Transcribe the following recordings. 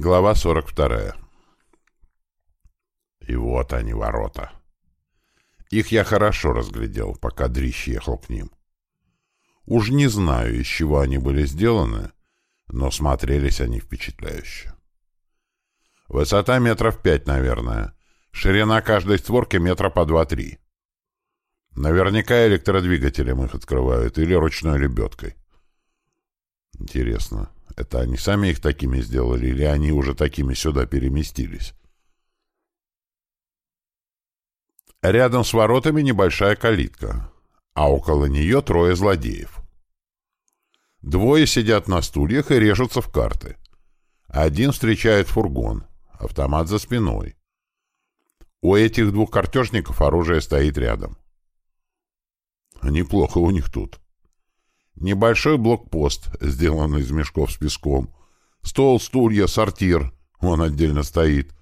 Глава 42. И вот они, ворота. Их я хорошо разглядел, пока Дрищ ехал к ним. Уж не знаю, из чего они были сделаны, но смотрелись они впечатляюще. Высота метров пять, наверное. Ширина каждой створки метра по два-три. Наверняка электродвигателем их открывают или ручной лебедкой. Интересно, это они сами их такими сделали, или они уже такими сюда переместились? Рядом с воротами небольшая калитка, а около нее трое злодеев. Двое сидят на стульях и режутся в карты. Один встречает фургон, автомат за спиной. У этих двух картежников оружие стоит рядом. Неплохо у них тут. Небольшой блокпост, сделанный из мешков с песком. Стол, стулья, сортир. Он отдельно стоит.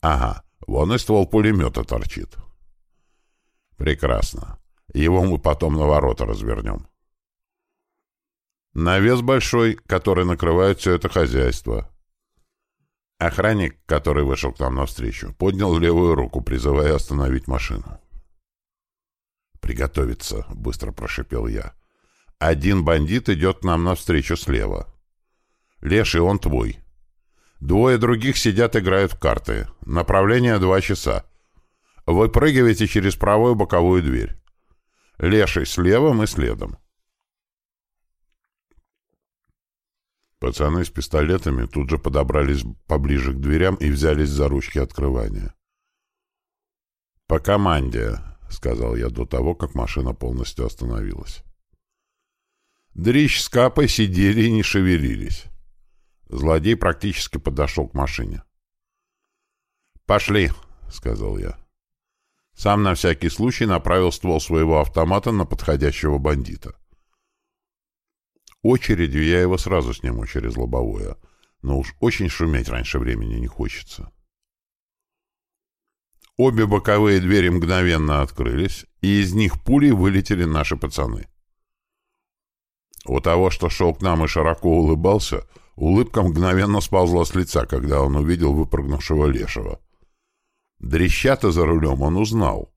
Ага, вон и ствол пулемета торчит. Прекрасно. Его мы потом на ворота развернем. Навес большой, который накрывает все это хозяйство. Охранник, который вышел к нам навстречу, поднял левую руку, призывая остановить машину. «Приготовиться», — быстро прошипел я. Один бандит идет нам навстречу слева. Леший, он твой. Двое других сидят, играют в карты. Направление два часа. Выпрыгивайте через правую боковую дверь. Леший слева, мы следом. Пацаны с пистолетами тут же подобрались поближе к дверям и взялись за ручки открывания. «По команде», — сказал я до того, как машина полностью остановилась. Дрищ с Капой сидели и не шевелились. Злодей практически подошел к машине. «Пошли», — сказал я. Сам на всякий случай направил ствол своего автомата на подходящего бандита. Очередью я его сразу сниму через лобовое, но уж очень шуметь раньше времени не хочется. Обе боковые двери мгновенно открылись, и из них пулей вылетели наши пацаны. У того, что шел к нам и широко улыбался, улыбка мгновенно сползла с лица, когда он увидел выпрыгнувшего Лешего. Дрещата за рулем он узнал,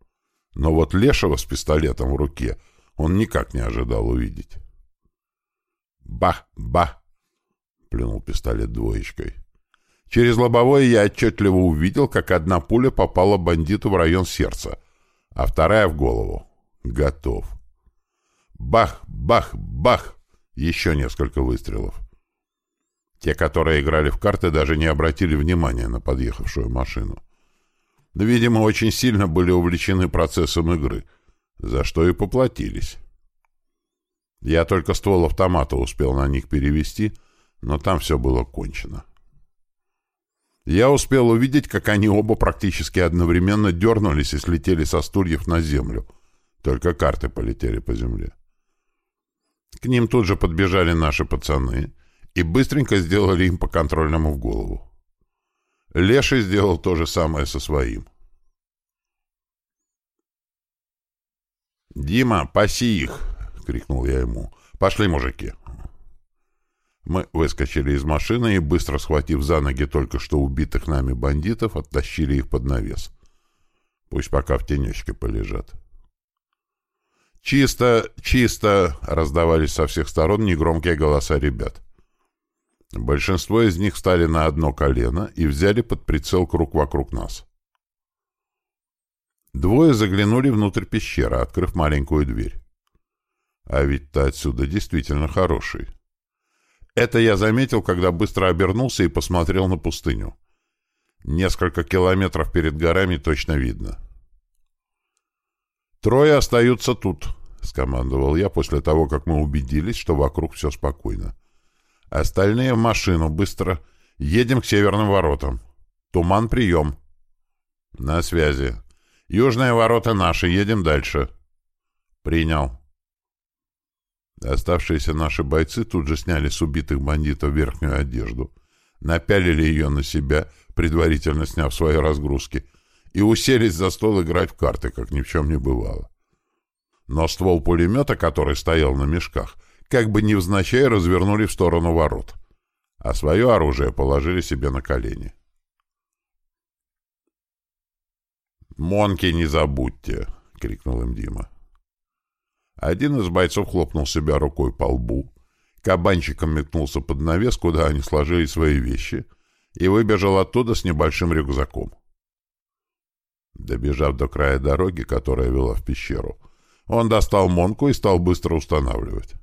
но вот Лешего с пистолетом в руке он никак не ожидал увидеть. «Бах! Бах!» — плюнул пистолет двоечкой. Через лобовое я отчетливо увидел, как одна пуля попала бандиту в район сердца, а вторая в голову. Готов. Бах! Бах! Бах! Еще несколько выстрелов. Те, которые играли в карты, даже не обратили внимания на подъехавшую машину. Видимо, очень сильно были увлечены процессом игры, за что и поплатились. Я только ствол автомата успел на них перевести, но там все было кончено. Я успел увидеть, как они оба практически одновременно дернулись и слетели со стульев на землю. Только карты полетели по земле. К ним тут же подбежали наши пацаны и быстренько сделали им по контрольному в голову. Леший сделал то же самое со своим. «Дима, паси их!» — крикнул я ему. «Пошли, мужики!» Мы выскочили из машины и, быстро схватив за ноги только что убитых нами бандитов, оттащили их под навес. Пусть пока в тенечке полежат. «Чисто, чисто!» — раздавались со всех сторон негромкие голоса ребят. Большинство из них встали на одно колено и взяли под прицел круг вокруг нас. Двое заглянули внутрь пещеры, открыв маленькую дверь. А ведь-то отсюда действительно хороший. Это я заметил, когда быстро обернулся и посмотрел на пустыню. Несколько километров перед горами точно видно. «Трое остаются тут», — скомандовал я после того, как мы убедились, что вокруг все спокойно. «Остальные в машину, быстро. Едем к северным воротам. Туман, прием». «На связи. Южные ворота наши, едем дальше». «Принял». Оставшиеся наши бойцы тут же сняли с убитых бандитов верхнюю одежду, напялили ее на себя, предварительно сняв свои разгрузки — и уселись за стол играть в карты, как ни в чем не бывало. Но ствол пулемета, который стоял на мешках, как бы невзначай развернули в сторону ворот. а свое оружие положили себе на колени. «Монки не забудьте!» — крикнул им Дима. Один из бойцов хлопнул себя рукой по лбу, кабанчиком метнулся под навес, куда они сложили свои вещи, и выбежал оттуда с небольшим рюкзаком. Добежав до края дороги, которая вела в пещеру, он достал монку и стал быстро устанавливать.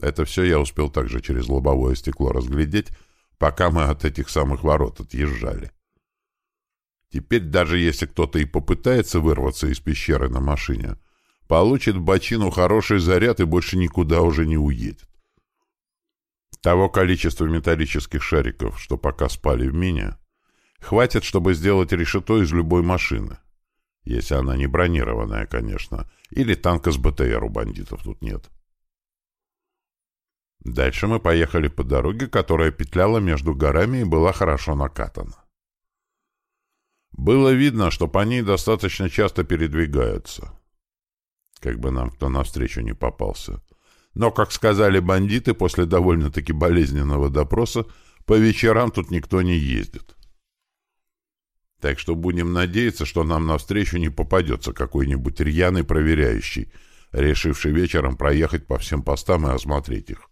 Это все я успел также через лобовое стекло разглядеть, пока мы от этих самых ворот отъезжали. Теперь даже если кто-то и попытается вырваться из пещеры на машине, получит в бочину хороший заряд и больше никуда уже не уедет. Того количества металлических шариков, что пока спали в мине, хватит, чтобы сделать решето из любой машины. Если она не бронированная, конечно. Или танка с БТР у бандитов тут нет. Дальше мы поехали по дороге, которая петляла между горами и была хорошо накатана. Было видно, что по ней достаточно часто передвигаются. Как бы нам кто навстречу не попался. Но, как сказали бандиты, после довольно-таки болезненного допроса, по вечерам тут никто не ездит. Так что будем надеяться, что нам навстречу не попадется какой-нибудь рьяный проверяющий, решивший вечером проехать по всем постам и осмотреть их.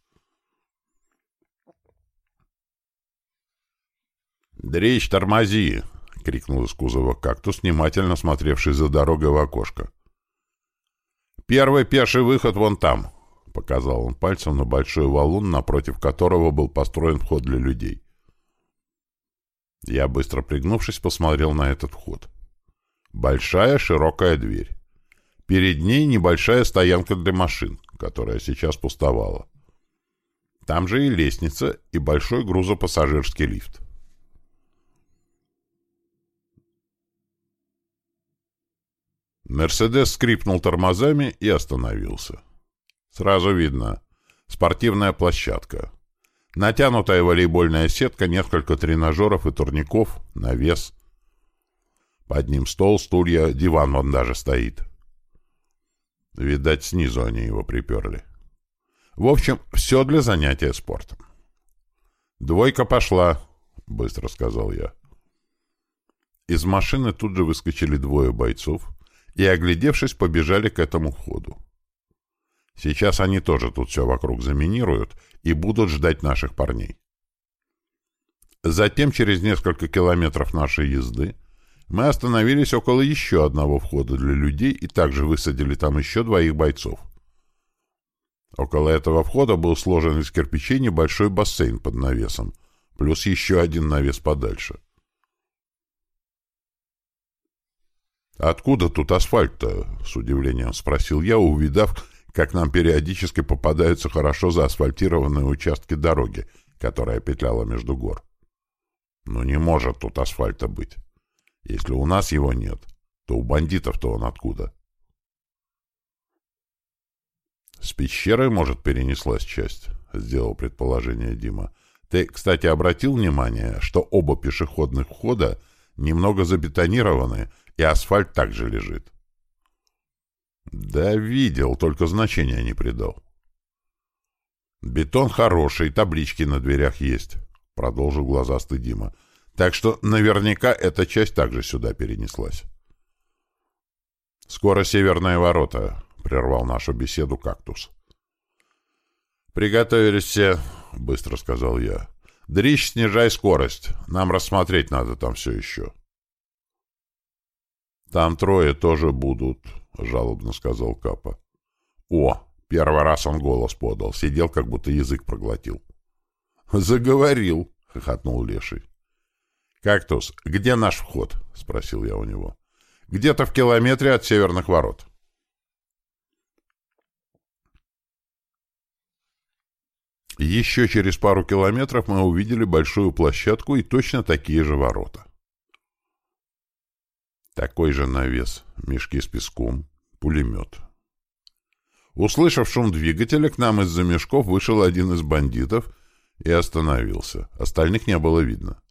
«Дречь, тормози!» — крикнул из кузова кактус, внимательно смотревший за дорогой в окошко. «Первый пеший выход вон там», — показал он пальцем на большой валун, напротив которого был построен вход для людей. Я, быстро пригнувшись, посмотрел на этот вход. Большая широкая дверь. Перед ней небольшая стоянка для машин, которая сейчас пустовала. Там же и лестница, и большой грузопассажирский лифт. Мерседес скрипнул тормозами и остановился. Сразу видно. Спортивная площадка. Натянутая волейбольная сетка, несколько тренажеров и турников, навес. Под ним стол, стулья, диван вон даже стоит. Видать, снизу они его приперли. В общем, все для занятия спортом. «Двойка пошла», — быстро сказал я. Из машины тут же выскочили двое бойцов — и, оглядевшись, побежали к этому входу. Сейчас они тоже тут все вокруг заминируют и будут ждать наших парней. Затем, через несколько километров нашей езды, мы остановились около еще одного входа для людей и также высадили там еще двоих бойцов. Около этого входа был сложен из кирпичей небольшой бассейн под навесом, плюс еще один навес подальше. «Откуда тут асфальт-то?» — с удивлением спросил я, увидав, как нам периодически попадаются хорошо заасфальтированные участки дороги, которая петляла между гор. «Ну не может тут асфальта быть. Если у нас его нет, то у бандитов-то он откуда?» «С пещеры, может, перенеслась часть?» — сделал предположение Дима. «Ты, кстати, обратил внимание, что оба пешеходных входа немного забетонированы, и асфальт также лежит. Да, видел, только значения не придал. Бетон хороший, таблички на дверях есть, продолжил глазастый Дима. Так что наверняка эта часть также сюда перенеслась. Скоро северные ворота, прервал нашу беседу кактус. «Приготовились все», — быстро сказал я. «Дрищ, снижай скорость. Нам рассмотреть надо там все еще». «Там трое тоже будут», — жалобно сказал Капа. «О, первый раз он голос подал, сидел, как будто язык проглотил». «Заговорил», — хохотнул Леший. «Кактус, где наш вход?» — спросил я у него. «Где-то в километре от северных ворот». Еще через пару километров мы увидели большую площадку и точно такие же ворота. Такой же навес, мешки с песком, пулемет. Услышав шум двигателя, к нам из-за мешков вышел один из бандитов и остановился. Остальных не было видно.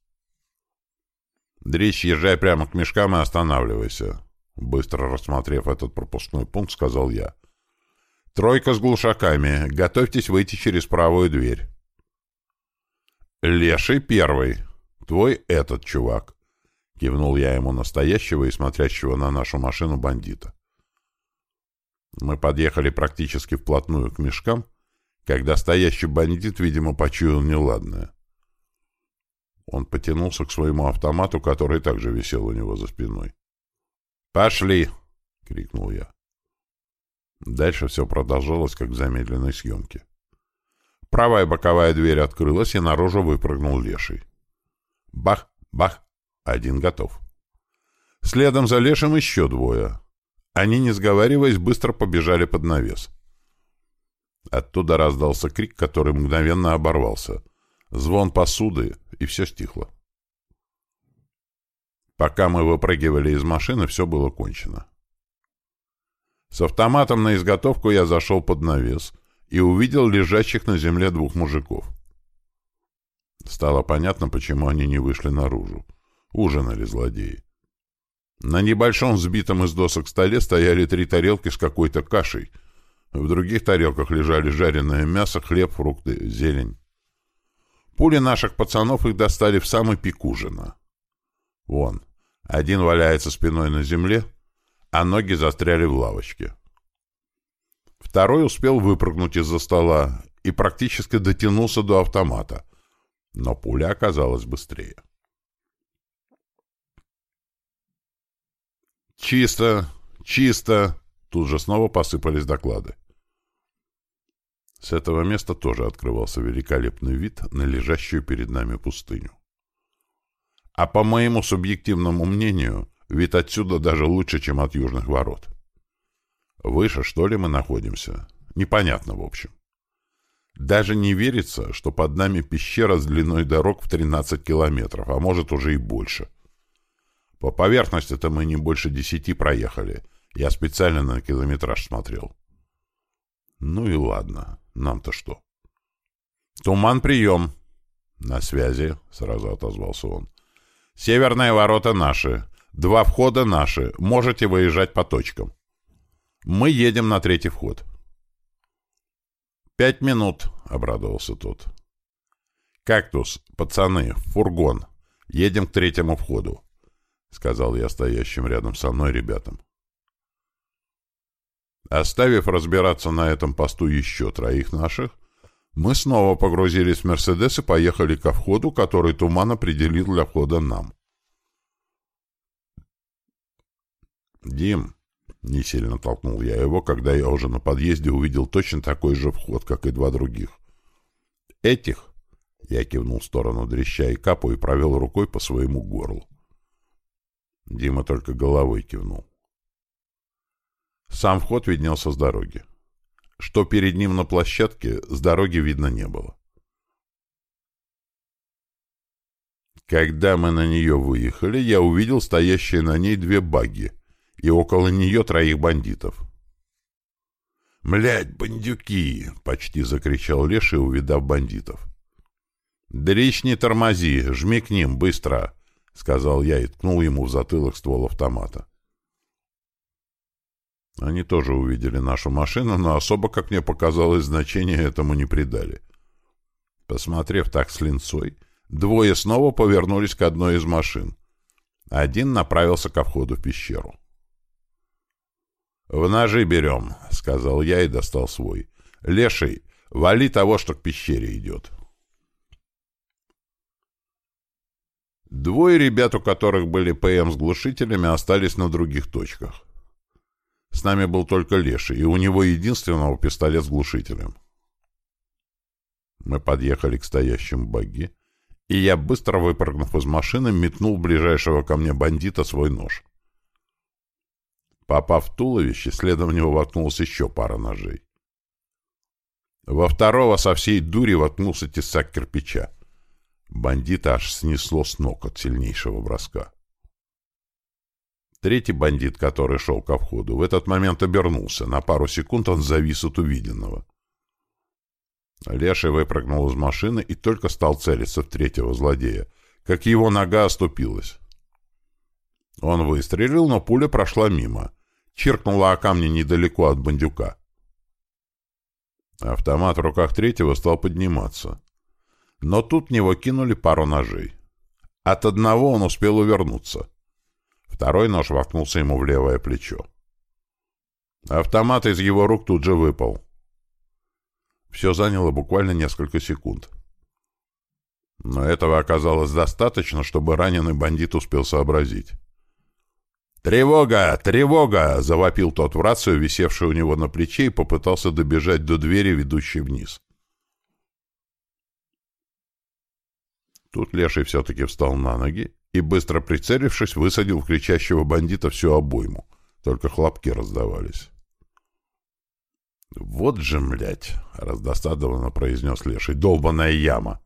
«Дрищ, езжай прямо к мешкам и останавливайся», — быстро рассмотрев этот пропускной пункт, сказал я. «Тройка с глушаками. Готовьтесь выйти через правую дверь». «Леший первый. Твой этот чувак», — кивнул я ему настоящего и смотрящего на нашу машину бандита. Мы подъехали практически вплотную к мешкам, когда стоящий бандит, видимо, почуял неладное. Он потянулся к своему автомату, который также висел у него за спиной. «Пошли!» — крикнул я. Дальше все продолжалось, как в замедленной съемке. Правая боковая дверь открылась, и наружу выпрыгнул леший. Бах! Бах! Один готов. Следом за лешим еще двое. Они, не сговариваясь, быстро побежали под навес. Оттуда раздался крик, который мгновенно оборвался. Звон посуды, и все стихло. Пока мы выпрыгивали из машины, все было кончено. С автоматом на изготовку я зашел под навес и увидел лежащих на земле двух мужиков. Стало понятно, почему они не вышли наружу. Ужинали злодеи. На небольшом сбитом из досок столе стояли три тарелки с какой-то кашей. В других тарелках лежали жареное мясо, хлеб, фрукты, зелень. Пули наших пацанов их достали в самый пик ужина. Вон, один валяется спиной на земле, а ноги застряли в лавочке. Второй успел выпрыгнуть из-за стола и практически дотянулся до автомата, но пуля оказалась быстрее. «Чисто! Чисто!» Тут же снова посыпались доклады. С этого места тоже открывался великолепный вид на лежащую перед нами пустыню. А по моему субъективному мнению, вид отсюда даже лучше, чем от южных ворот. Выше, что ли, мы находимся? Непонятно, в общем. Даже не верится, что под нами пещера с длиной дорог в 13 километров, а может уже и больше. По поверхности-то мы не больше десяти проехали. Я специально на километраж смотрел. Ну и ладно. Нам-то что? Туман, прием. На связи, сразу отозвался он. Северные ворота наши. Два входа наши. Можете выезжать по точкам. Мы едем на третий вход. «Пять минут», — обрадовался тот. «Кактус, пацаны, фургон. Едем к третьему входу», — сказал я стоящим рядом со мной ребятам. Оставив разбираться на этом посту еще троих наших, мы снова погрузились в «Мерседес» и поехали ко входу, который Туман определил для входа нам. «Дим», — не сильно толкнул я его, когда я уже на подъезде увидел точно такой же вход, как и два других. «Этих?» — я кивнул в сторону дреща и капу и провел рукой по своему горлу. Дима только головой кивнул. Сам вход виднелся с дороги. Что перед ним на площадке, с дороги видно не было. Когда мы на нее выехали, я увидел стоящие на ней две багги и около нее троих бандитов. «Млядь, бандюки!» — почти закричал Леший, увидав бандитов. «Дрищ не тормози, жми к ним, быстро!» — сказал я и ткнул ему в затылок ствол автомата. Они тоже увидели нашу машину, но особо, как мне показалось, значения этому не придали. Посмотрев так с линцой, двое снова повернулись к одной из машин. Один направился ко входу в пещеру. «В ножи берем», — сказал я и достал свой. «Леший, вали того, что к пещере идет». Двое ребят, у которых были ПМ с глушителями, остались на других точках. С нами был только Леший, и у него единственного пистолет с глушителем. Мы подъехали к стоящему багги, и я, быстро выпрыгнув из машины, метнул ближайшего ко мне бандита свой нож. Попав в туловище, следом в него воткнулась еще пара ножей. Во второго со всей дури воткнулся тесак кирпича. Бандита аж снесло с ног от сильнейшего броска. Третий бандит, который шел ко входу, в этот момент обернулся. На пару секунд он завис от увиденного. Леший выпрыгнул из машины и только стал целиться в третьего злодея, как его нога оступилась. Он выстрелил, но пуля прошла мимо. Чиркнула о камни недалеко от бандюка. Автомат в руках третьего стал подниматься. Но тут в него кинули пару ножей. От одного он успел увернуться. Второй нож воткнулся ему в левое плечо. Автомат из его рук тут же выпал. Все заняло буквально несколько секунд. Но этого оказалось достаточно, чтобы раненый бандит успел сообразить. «Тревога! Тревога!» — завопил тот в рацию, висевший у него на плече, и попытался добежать до двери, ведущей вниз. Тут Леший все-таки встал на ноги и, быстро прицелившись, высадил в кричащего бандита всю обойму. Только хлопки раздавались. «Вот же, млять!» — раздосадованно произнес Леший. «Долбаная яма!»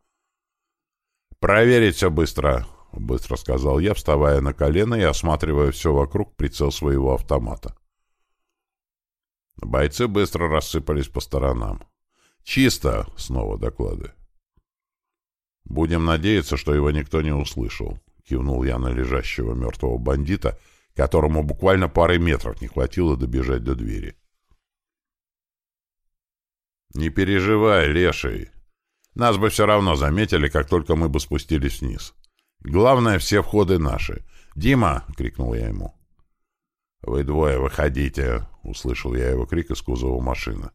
«Проверить все быстро!» — быстро сказал я, вставая на колено и осматривая все вокруг прицел своего автомата. Бойцы быстро рассыпались по сторонам. «Чисто!» — снова доклады. «Будем надеяться, что его никто не услышал», — кивнул я на лежащего мертвого бандита, которому буквально пары метров не хватило добежать до двери. «Не переживай, леший. Нас бы все равно заметили, как только мы бы спустились вниз. Главное, все входы наши. Дима!» — крикнул я ему. «Вы двое выходите!» — услышал я его крик из кузова машины.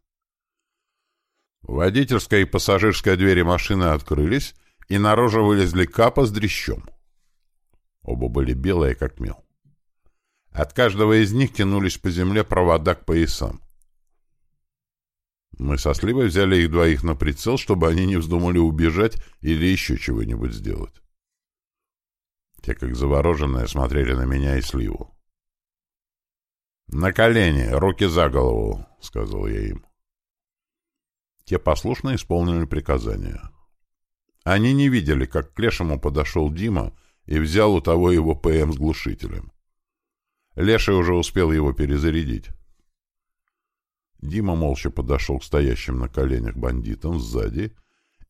Водительская и пассажирская двери машины открылись, и наружу вылезли капа с дрещом. Оба были белые, как мел. От каждого из них тянулись по земле провода к поясам. Мы со Сливой взяли их двоих на прицел, чтобы они не вздумали убежать или еще чего-нибудь сделать. Те, как завороженные, смотрели на меня и Сливу. «На колени, руки за голову», — сказал я им. Те послушно исполнили приказание. Они не видели, как к Лешему подошел Дима и взял у того его ПМ с глушителем. Леша уже успел его перезарядить. Дима молча подошел к стоящим на коленях бандитам сзади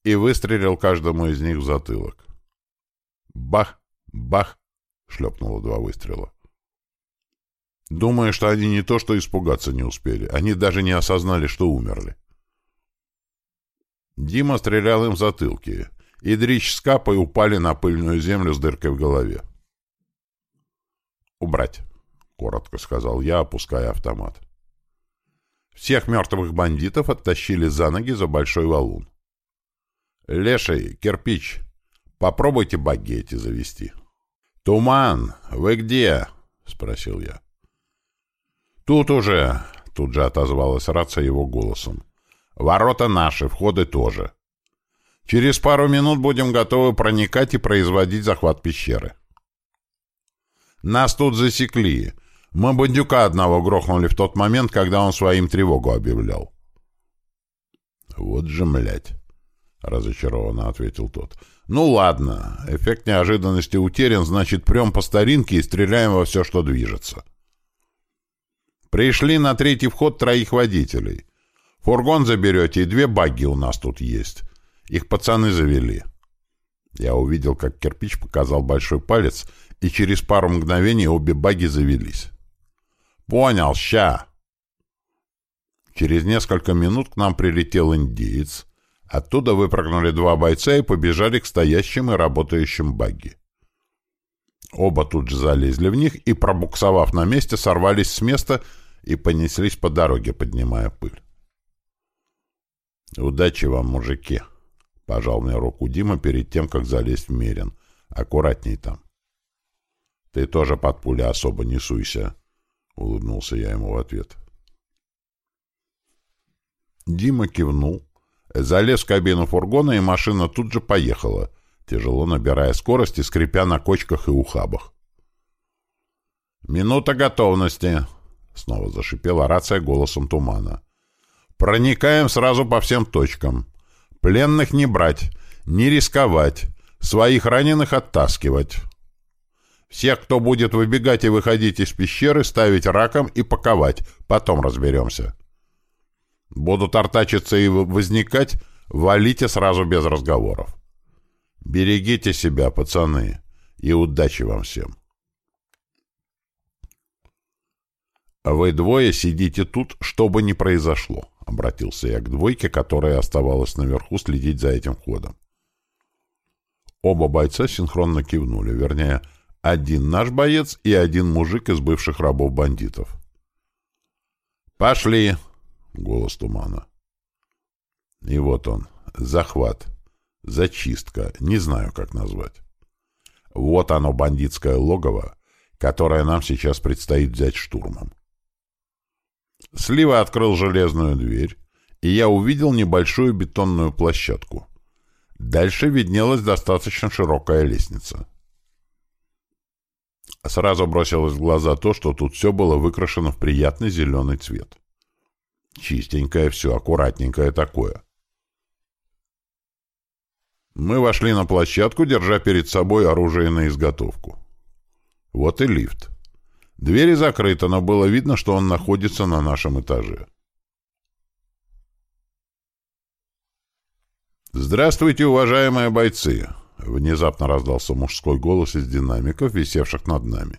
и выстрелил каждому из них в затылок. «Бах! Бах!» — шлепнуло два выстрела. Думаю, что они не то что испугаться не успели, они даже не осознали, что умерли. Дима стрелял им в затылки, и Дрич с Капой упали на пыльную землю с дыркой в голове. «Убрать», — коротко сказал я, опуская автомат. Всех мертвых бандитов оттащили за ноги за большой валун. «Леший, кирпич, попробуйте багги завести». «Туман, вы где?» — спросил я. «Тут уже», — тут же отозвалась рация его голосом. «Ворота наши, входы тоже. Через пару минут будем готовы проникать и производить захват пещеры. Нас тут засекли. Мы бандюка одного грохнули в тот момент, когда он своим тревогу объявлял. Вот же, млять, разочарованно ответил тот. Ну ладно, эффект неожиданности утерян, значит, прям по старинке и стреляем во все, что движется. Пришли на третий вход троих водителей. Фургон заберете, и две багги у нас тут есть. Их пацаны завели. Я увидел, как кирпич показал большой палец, и через пару мгновений обе баги завелись. «Понял, ща!» Через несколько минут к нам прилетел индеец. Оттуда выпрыгнули два бойца и побежали к стоящим и работающим багги. Оба тут же залезли в них и, пробуксовав на месте, сорвались с места и понеслись по дороге, поднимая пыль. «Удачи вам, мужики!» Пожал мне руку Дима перед тем, как залезть в Мерин. Аккуратней там. Ты тоже под пули особо не суйся. Улыбнулся я ему в ответ. Дима кивнул, залез в кабину фургона, и машина тут же поехала, тяжело набирая скорость и скрипя на кочках и ухабах. «Минута готовности!» — снова зашипела рация голосом тумана. «Проникаем сразу по всем точкам. Пленных не брать, не рисковать, своих раненых оттаскивать. Всех, кто будет выбегать и выходить из пещеры, ставить раком и паковать. Потом разберемся. Будут артачиться и возникать, валите сразу без разговоров. Берегите себя, пацаны, и удачи вам всем. Вы двое сидите тут, что бы ни произошло. Обратился я к двойке, которая оставалась наверху следить за этим входом. Оба бойца синхронно кивнули, вернее, один наш боец и один мужик из бывших рабов-бандитов. «Пошли!» — голос тумана. И вот он, захват, зачистка, не знаю, как назвать. Вот оно, бандитское логово, которое нам сейчас предстоит взять штурмом. Слива открыл железную дверь, и я увидел небольшую бетонную площадку. Дальше виднелась достаточно широкая лестница. Сразу бросилось в глаза то, что тут все было выкрашено в приятный зеленый цвет. Чистенькое все, аккуратненькое такое. Мы вошли на площадку, держа перед собой оружие на изготовку. Вот и лифт. Двери закрыты, но было видно, что он находится на нашем этаже. «Здравствуйте, уважаемые бойцы!» — внезапно раздался мужской голос из динамиков, висевших над нами.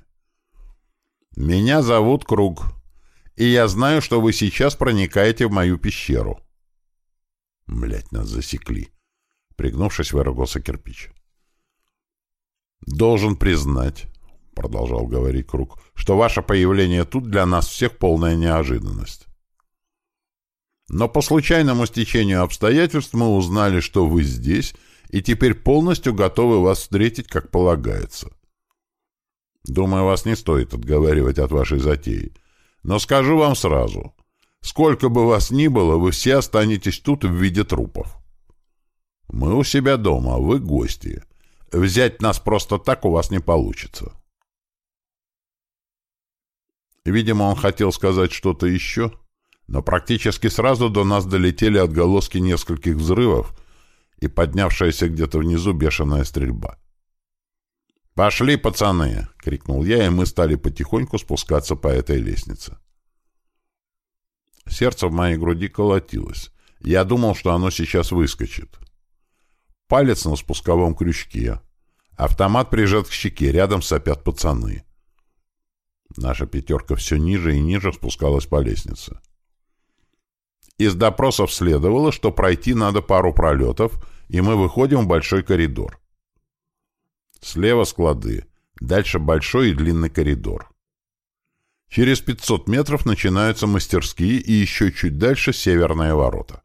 «Меня зовут Круг, и я знаю, что вы сейчас проникаете в мою пещеру». Блять, нас засекли. Пригнувшись, выругался кирпич. «Должен признать, — продолжал говорить Круг, — что ваше появление тут для нас всех полная неожиданность. Но по случайному стечению обстоятельств мы узнали, что вы здесь, и теперь полностью готовы вас встретить, как полагается. Думаю, вас не стоит отговаривать от вашей затеи. Но скажу вам сразу, сколько бы вас ни было, вы все останетесь тут в виде трупов. Мы у себя дома, вы гости. Взять нас просто так у вас не получится. Видимо, он хотел сказать что-то еще, но практически сразу до нас долетели отголоски нескольких взрывов и поднявшаяся где-то внизу бешеная стрельба. «Пошли, пацаны!» — крикнул я, и мы стали потихоньку спускаться по этой лестнице. Сердце в моей груди колотилось. Я думал, что оно сейчас выскочит. Палец на спусковом крючке. Автомат прижат к щеке, рядом сопят пацаны. Наша пятерка все ниже и ниже спускалась по лестнице. Из допросов следовало, что пройти надо пару пролетов, и мы выходим в большой коридор. Слева склады, дальше большой и длинный коридор. Через 500 метров начинаются мастерские и еще чуть дальше северные ворота.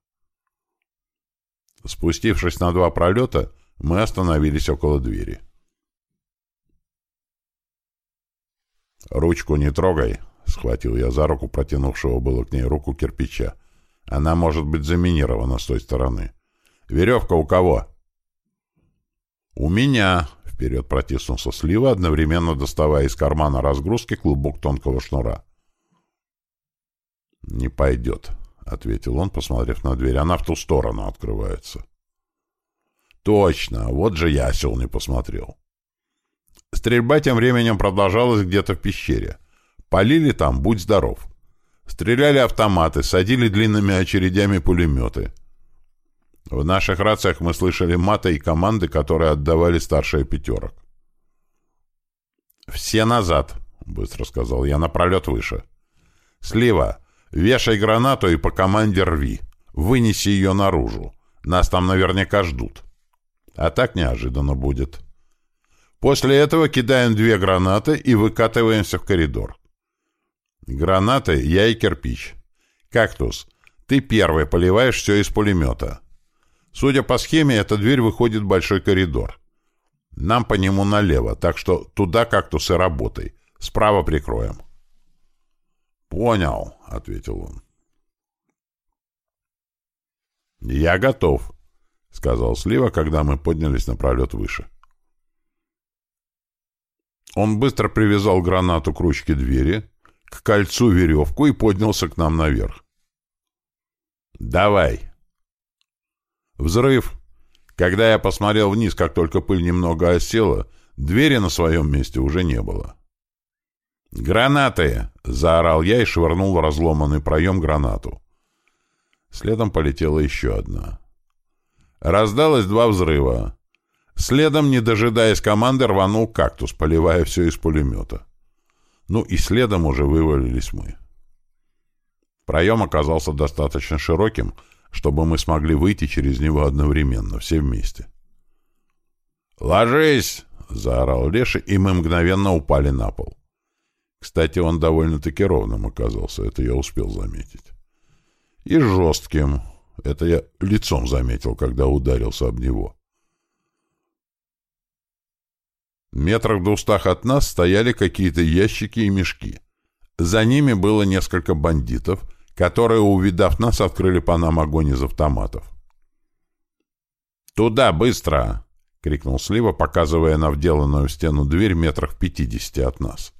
Спустившись на два пролета, мы остановились около двери. «Ручку не трогай», — схватил я за руку протянувшего было к ней руку кирпича. Она может быть заминирована с той стороны. Веревка у кого? У меня, вперед протиснулся слива, одновременно доставая из кармана разгрузки клубок тонкого шнура. Не пойдет, ответил он, посмотрев на дверь. Она в ту сторону открывается. Точно, вот же я осел не посмотрел. Стрельба тем временем продолжалась где-то в пещере. Полили там, будь здоров. Стреляли автоматы, садили длинными очередями пулеметы. В наших рациях мы слышали маты и команды, которые отдавали старшие пятерок. «Все назад», — быстро сказал я, — «напролет выше». «Слива, вешай гранату и по команде рви. Вынеси ее наружу. Нас там наверняка ждут. А так неожиданно будет». После этого кидаем две гранаты и выкатываемся в коридор. Гранаты я и кирпич. Кактус, ты первый поливаешь все из пулемета. Судя по схеме, эта дверь выходит в большой коридор. Нам по нему налево, так что туда кактусы работай. Справа прикроем. «Понял», — ответил он. «Я готов», — сказал Слива, когда мы поднялись на пролет выше. Он быстро привязал гранату к ручке двери, к кольцу веревку и поднялся к нам наверх. «Давай!» Взрыв. Когда я посмотрел вниз, как только пыль немного осела, двери на своем месте уже не было. «Гранаты!» — заорал я и швырнул в разломанный проем гранату. Следом полетела еще одна. Раздалось два взрыва. Следом, не дожидаясь команды, рванул кактус, поливая все из пулемета. Ну и следом уже вывалились мы. Проем оказался достаточно широким, чтобы мы смогли выйти через него одновременно, все вместе. «Ложись!» — заорал Леша, и мы мгновенно упали на пол. Кстати, он довольно-таки ровным оказался, это я успел заметить. И жестким. Это я лицом заметил, когда ударился об него. Метрах в двухстах от нас стояли какие-то ящики и мешки. За ними было несколько бандитов, которые, увидав нас, открыли по нам огонь из автоматов. «Туда, быстро!» — крикнул Слива, показывая на вделанную в стену дверь метрах в пятидесяти от нас.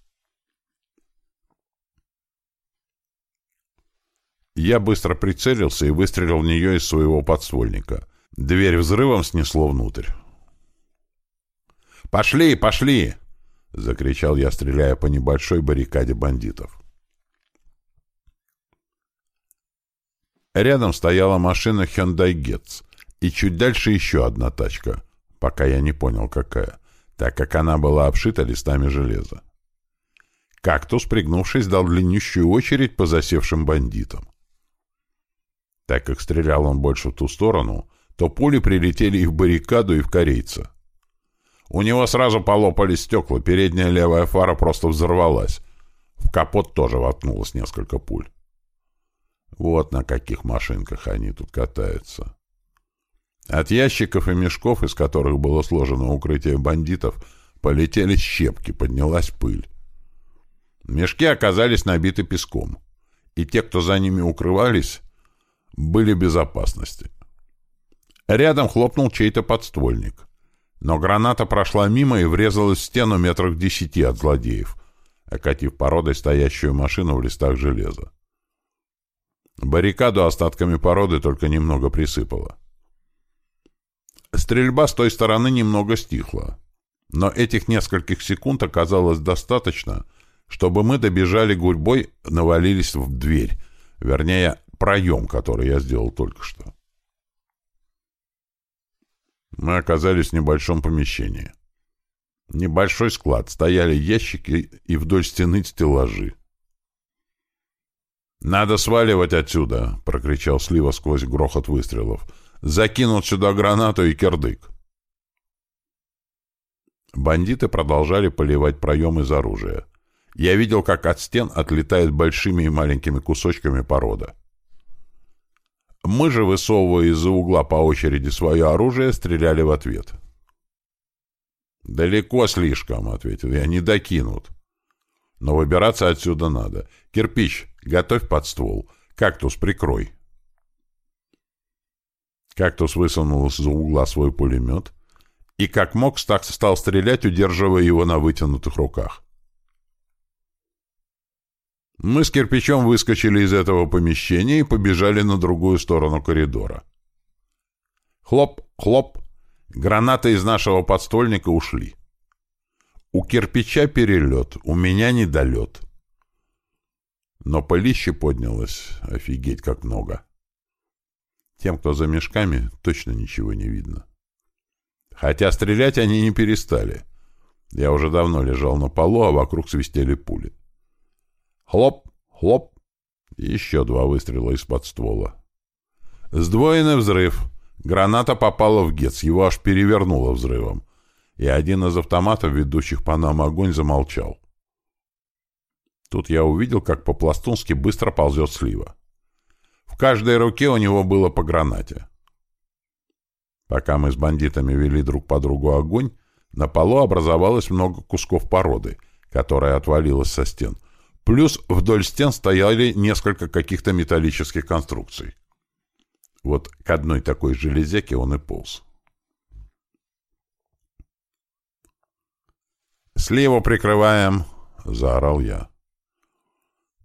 Я быстро прицелился и выстрелил в нее из своего подствольника. Дверь взрывом снесло внутрь. «Пошли, пошли!» — закричал я, стреляя по небольшой баррикаде бандитов. Рядом стояла машина Hyundai Getz, и чуть дальше еще одна тачка, пока я не понял, какая, так как она была обшита листами железа. Кактус, пригнувшись, дал длиннющую очередь по засевшим бандитам. Так как стрелял он больше в ту сторону, то пули прилетели и в баррикаду, и в корейца. У него сразу полопались стекла, передняя левая фара просто взорвалась. В капот тоже воткнулось несколько пуль. Вот на каких машинках они тут катаются. От ящиков и мешков, из которых было сложено укрытие бандитов, полетели щепки, поднялась пыль. Мешки оказались набиты песком, и те, кто за ними укрывались, были в безопасности. Рядом хлопнул чей-то подствольник. Но граната прошла мимо и врезалась в стену метрах десяти от злодеев, окатив породой стоящую машину в листах железа. Баррикаду остатками породы только немного присыпало. Стрельба с той стороны немного стихла, но этих нескольких секунд оказалось достаточно, чтобы мы добежали гурьбой, навалились в дверь, вернее, проем, который я сделал только что. Мы оказались в небольшом помещении. Небольшой склад, стояли ящики и вдоль стены стеллажи. «Надо сваливать отсюда!» — прокричал Слива сквозь грохот выстрелов. «Закинул сюда гранату и кирдык!» Бандиты продолжали поливать проем из оружия. Я видел, как от стен отлетает большими и маленькими кусочками порода. Мы же, высовывая из-за угла по очереди свое оружие, стреляли в ответ. «Далеко слишком», — ответил я, — «не докинут». «Но выбираться отсюда надо. Кирпич, готовь под ствол. Кактус, прикрой». Кактус высунул из-за угла свой пулемет и, как мог, стал стрелять, удерживая его на вытянутых руках. Мы с кирпичом выскочили из этого помещения и побежали на другую сторону коридора. Хлоп, хлоп. Гранаты из нашего подстольника ушли. У кирпича перелет, у меня недолет. Но пылище поднялось, офигеть как много. Тем, кто за мешками, точно ничего не видно. Хотя стрелять они не перестали. Я уже давно лежал на полу, а вокруг свистели пули. Хлоп, хлоп. Еще два выстрела из-под ствола. Сдвоенный взрыв. Граната попала в ГЕЦ, его аж перевернуло взрывом. И один из автоматов, ведущих по нам огонь, замолчал. Тут я увидел, как по-пластунски быстро ползет слива. В каждой руке у него было по гранате. Пока мы с бандитами вели друг по другу огонь, на полу образовалось много кусков породы, которая отвалилась со стен, Плюс вдоль стен стояли несколько каких-то металлических конструкций. Вот к одной такой железяке он и полз. «Слева прикрываем!» — заорал я.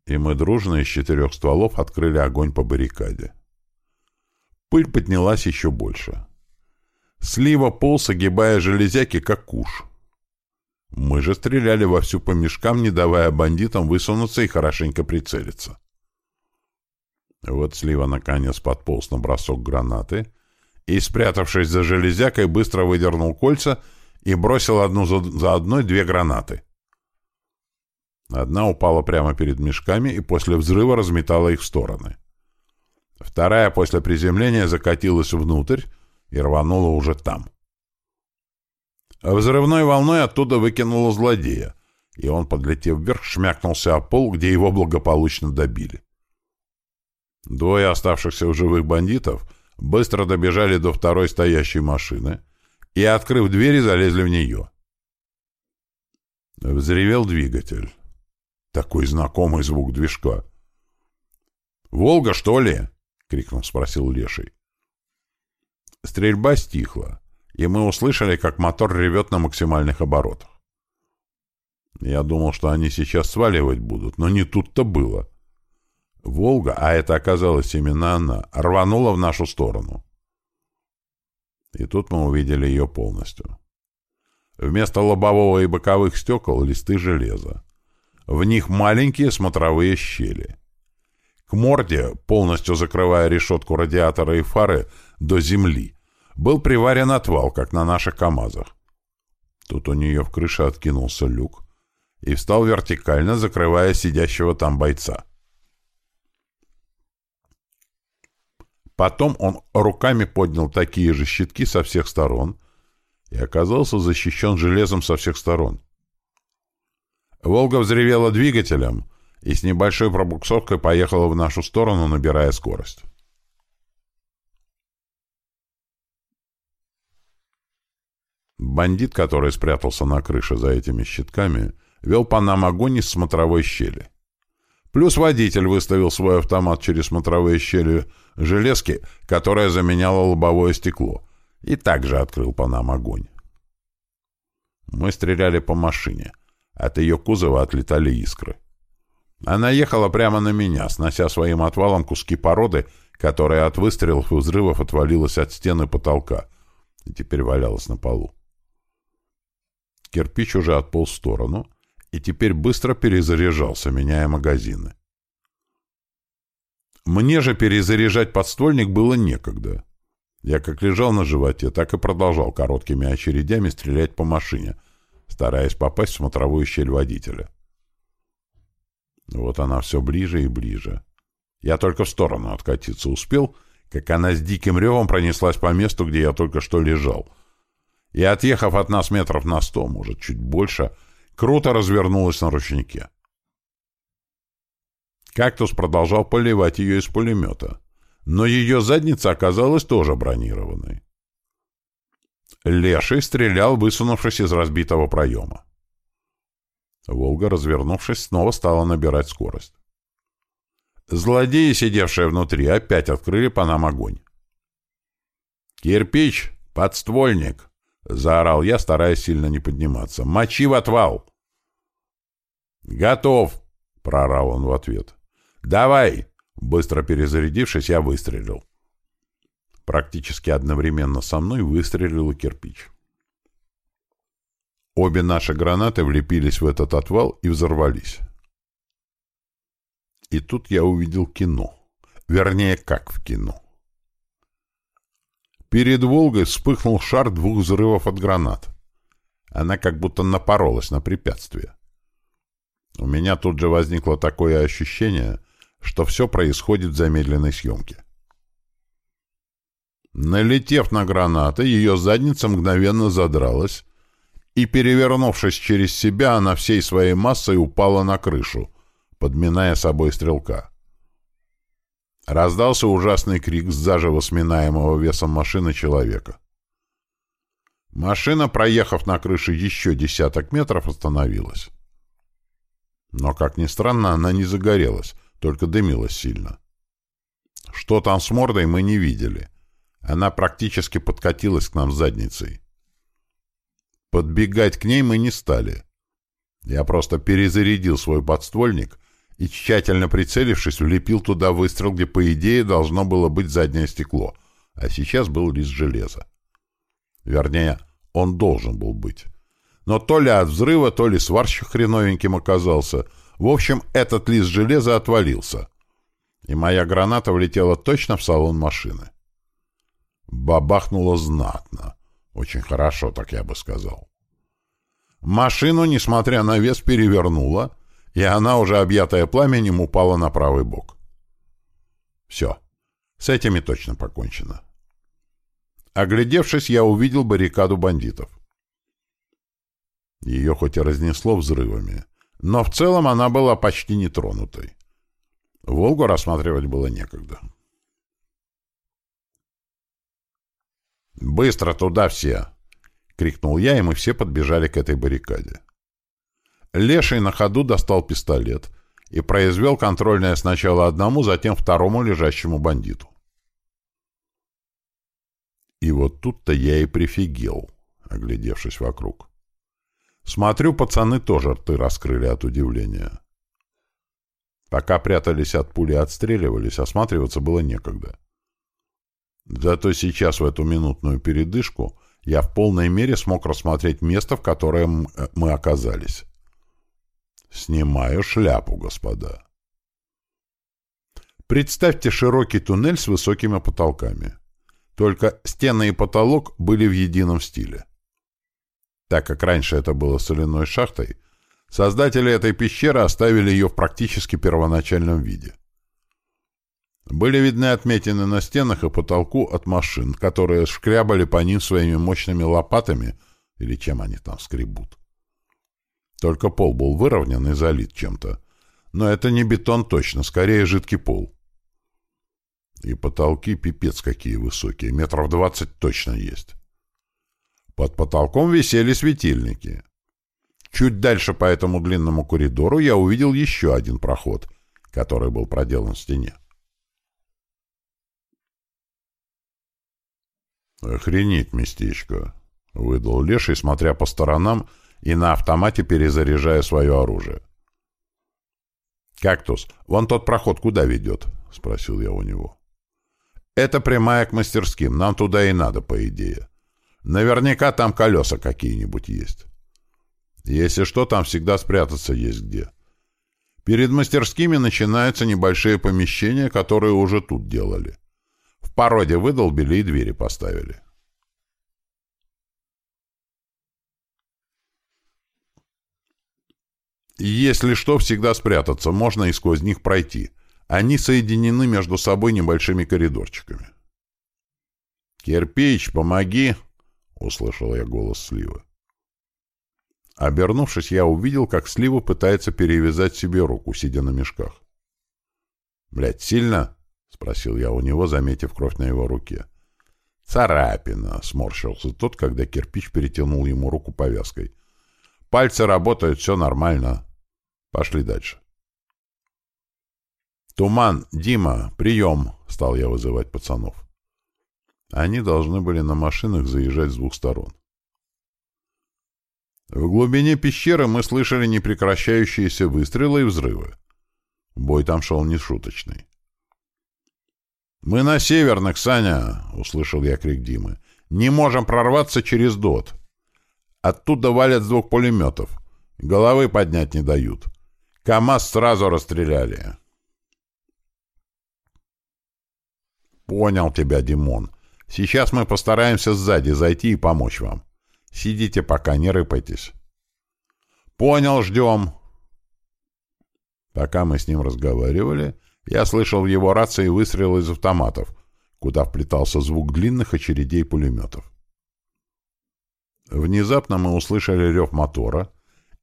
И мы дружно из четырех стволов открыли огонь по баррикаде. Пыль поднялась еще больше. Слива полз, огибая железяки, как куш. Мы же стреляли вовсю по мешкам, не давая бандитам высунуться и хорошенько прицелиться. Вот Слива наконец подполз на бросок гранаты и, спрятавшись за железякой, быстро выдернул кольца и бросил одну за, за одной две гранаты. Одна упала прямо перед мешками и после взрыва разметала их в стороны. Вторая после приземления закатилась внутрь и рванула уже там. Взрывной волной оттуда выкинуло злодея, и он, подлетев вверх, шмякнулся о пол, где его благополучно добили. Двое оставшихся в живых бандитов быстро добежали до второй стоящей машины и, открыв дверь, залезли в нее. Взревел двигатель. Такой знакомый звук движка. «Волга, что ли?» — крикнул, спросил Леший. Стрельба стихла, и мы услышали, как мотор ревет на максимальных оборотах. Я думал, что они сейчас сваливать будут, но не тут-то было. «Волга», а это оказалась именно она, рванула в нашу сторону. И тут мы увидели ее полностью. Вместо лобового и боковых стекол — листы железа. В них маленькие смотровые щели. К морде, полностью закрывая решетку радиатора и фары до земли, был приварен отвал, как на наших КАМАЗах. Тут у нее в крыше откинулся люк и встал вертикально, закрывая сидящего там бойца. Потом он руками поднял такие же щитки со всех сторон и оказался защищен железом со всех сторон. «Волга» взревела двигателем и с небольшой пробуксовкой поехала в нашу сторону, набирая скорость. Бандит, который спрятался на крыше за этими щитками, вел по нам огонь из смотровой щели. Плюс водитель выставил свой автомат через смотровые щели железки, которая заменяла лобовое стекло, и также открыл по нам огонь. Мы стреляли по машине. От ее кузова отлетали искры. Она ехала прямо на меня, снося своим отвалом куски породы, которая от выстрелов и взрывов отвалилась от стены потолка и теперь валялась на полу. Кирпич уже отполз в сторону и теперь быстро перезаряжался, меняя магазины. Мне же перезаряжать подствольник было некогда. Я как лежал на животе, так и продолжал короткими очередями стрелять по машине, стараясь попасть в смотровую щель водителя. Вот она все ближе и ближе. Я только в сторону откатиться успел, как она с диким ревом пронеслась по месту, где я только что лежал. И, отъехав от нас метров на сто, может, чуть больше, круто развернулась на ручнике. Кактус продолжал поливать ее из пулемета, но ее задница оказалась тоже бронированной. Леший стрелял, высунувшись из разбитого проема. Волга, развернувшись, снова стала набирать скорость. Злодеи, сидевшие внутри, опять открыли по нам огонь. «Кирпич! Подствольник!» — заорал я, стараясь сильно не подниматься. «Мочи в отвал!» «Готов!» — проорал он в ответ. «Давай!» Быстро перезарядившись, я выстрелил. Практически одновременно со мной выстрелил и кирпич. Обе наши гранаты влепились в этот отвал и взорвались. И тут я увидел кино. Вернее, как в кино. Перед «Волгой» вспыхнул шар двух взрывов от гранат. Она как будто напоролась на препятствие. У меня тут же возникло такое ощущение, что все происходит в замедленной съемке. Налетев на гранаты, ее задница мгновенно задралась, и, перевернувшись через себя, она всей своей массой упала на крышу, подминая собой стрелка. Раздался ужасный крик заживо сминаемого весом машины человека. Машина, проехав на крыше еще десяток метров, остановилась. Но, как ни странно, она не загорелась, только дымилась сильно. Что там с мордой, мы не видели. Она практически подкатилась к нам задницей. Подбегать к ней мы не стали. Я просто перезарядил свой подствольник и, тщательно прицелившись, влепил туда выстрел, где, по идее, должно было быть заднее стекло, а сейчас был лист железа. Вернее, он должен был быть. Но то ли от взрыва, то ли сварщик хреновеньким оказался — в общем, этот лист железа отвалился, и моя граната влетела точно в салон машины. Бабахнуло знатно. Очень хорошо, так я бы сказал. Машину, несмотря на вес, перевернула, и она, уже объятая пламенем, упала на правый бок. Все. С этими точно покончено. Оглядевшись, я увидел баррикаду бандитов. Ее хоть и разнесло взрывами, но в целом она была почти нетронутой. «Волгу» рассматривать было некогда. «Быстро туда все!» — крикнул я, и мы все подбежали к этой баррикаде. Леший на ходу достал пистолет и произвел контрольное сначала одному, затем второму лежащему бандиту. И вот тут-то я и прифигел, оглядевшись вокруг. Смотрю, пацаны тоже рты раскрыли от удивления. Пока прятались от пули и отстреливались, осматриваться было некогда. Зато сейчас, в эту минутную передышку, я в полной мере смог рассмотреть место, в котором э, мы оказались. Снимаю шляпу, господа. Представьте широкий туннель с высокими потолками. Только стены и потолок были в едином стиле. Так как раньше это было соляной шахтой, создатели этой пещеры оставили ее в практически первоначальном виде. Были видны отметины на стенах и потолку от машин, которые шкрябали по ним своими мощными лопатами, или чем они там скребут. Только пол был выровнен и залит чем-то. Но это не бетон точно, скорее жидкий пол. И потолки пипец какие высокие, метров двадцать точно есть. Под потолком висели светильники. Чуть дальше по этому длинному коридору я увидел еще один проход, который был проделан в стене. «Охренеть местечко!» — выдал Леший, смотря по сторонам и на автомате перезаряжая свое оружие. «Кактус, вон тот проход куда ведет?» — спросил я у него. «Это прямая к мастерским, нам туда и надо, по идее. Наверняка там колеса какие-нибудь есть. Если что, там всегда спрятаться есть где. Перед мастерскими начинаются небольшие помещения, которые уже тут делали. В породе выдолбили и двери поставили. Если что, всегда спрятаться, можно и сквозь них пройти. Они соединены между собой небольшими коридорчиками. «Кирпич, помоги!» услышал я голос Сливы. Обернувшись, я увидел, как Слива пытается перевязать себе руку, сидя на мешках. «Блядь, сильно?» — спросил я у него, заметив кровь на его руке. «Царапина!» — сморщился тот, когда кирпич перетянул ему руку повязкой. «Пальцы работают, все нормально. Пошли дальше». «Туман! Дима! Прием!» — стал я вызывать пацанов. Они должны были на машинах заезжать с двух сторон. В глубине пещеры мы слышали непрекращающиеся выстрелы и взрывы. Бой там шел нешуточный. «Мы на северных, Саня!» — услышал я крик Димы. «Не можем прорваться через ДОТ. Оттуда валят с двух пулеметов. Головы поднять не дают. КамАЗ сразу расстреляли». «Понял тебя, Димон. Сейчас мы постараемся сзади зайти и помочь вам. Сидите пока, не рыпайтесь. Понял, ждем. Пока мы с ним разговаривали, я слышал в его рации выстрел из автоматов, куда вплетался звук длинных очередей пулеметов. Внезапно мы услышали рев мотора,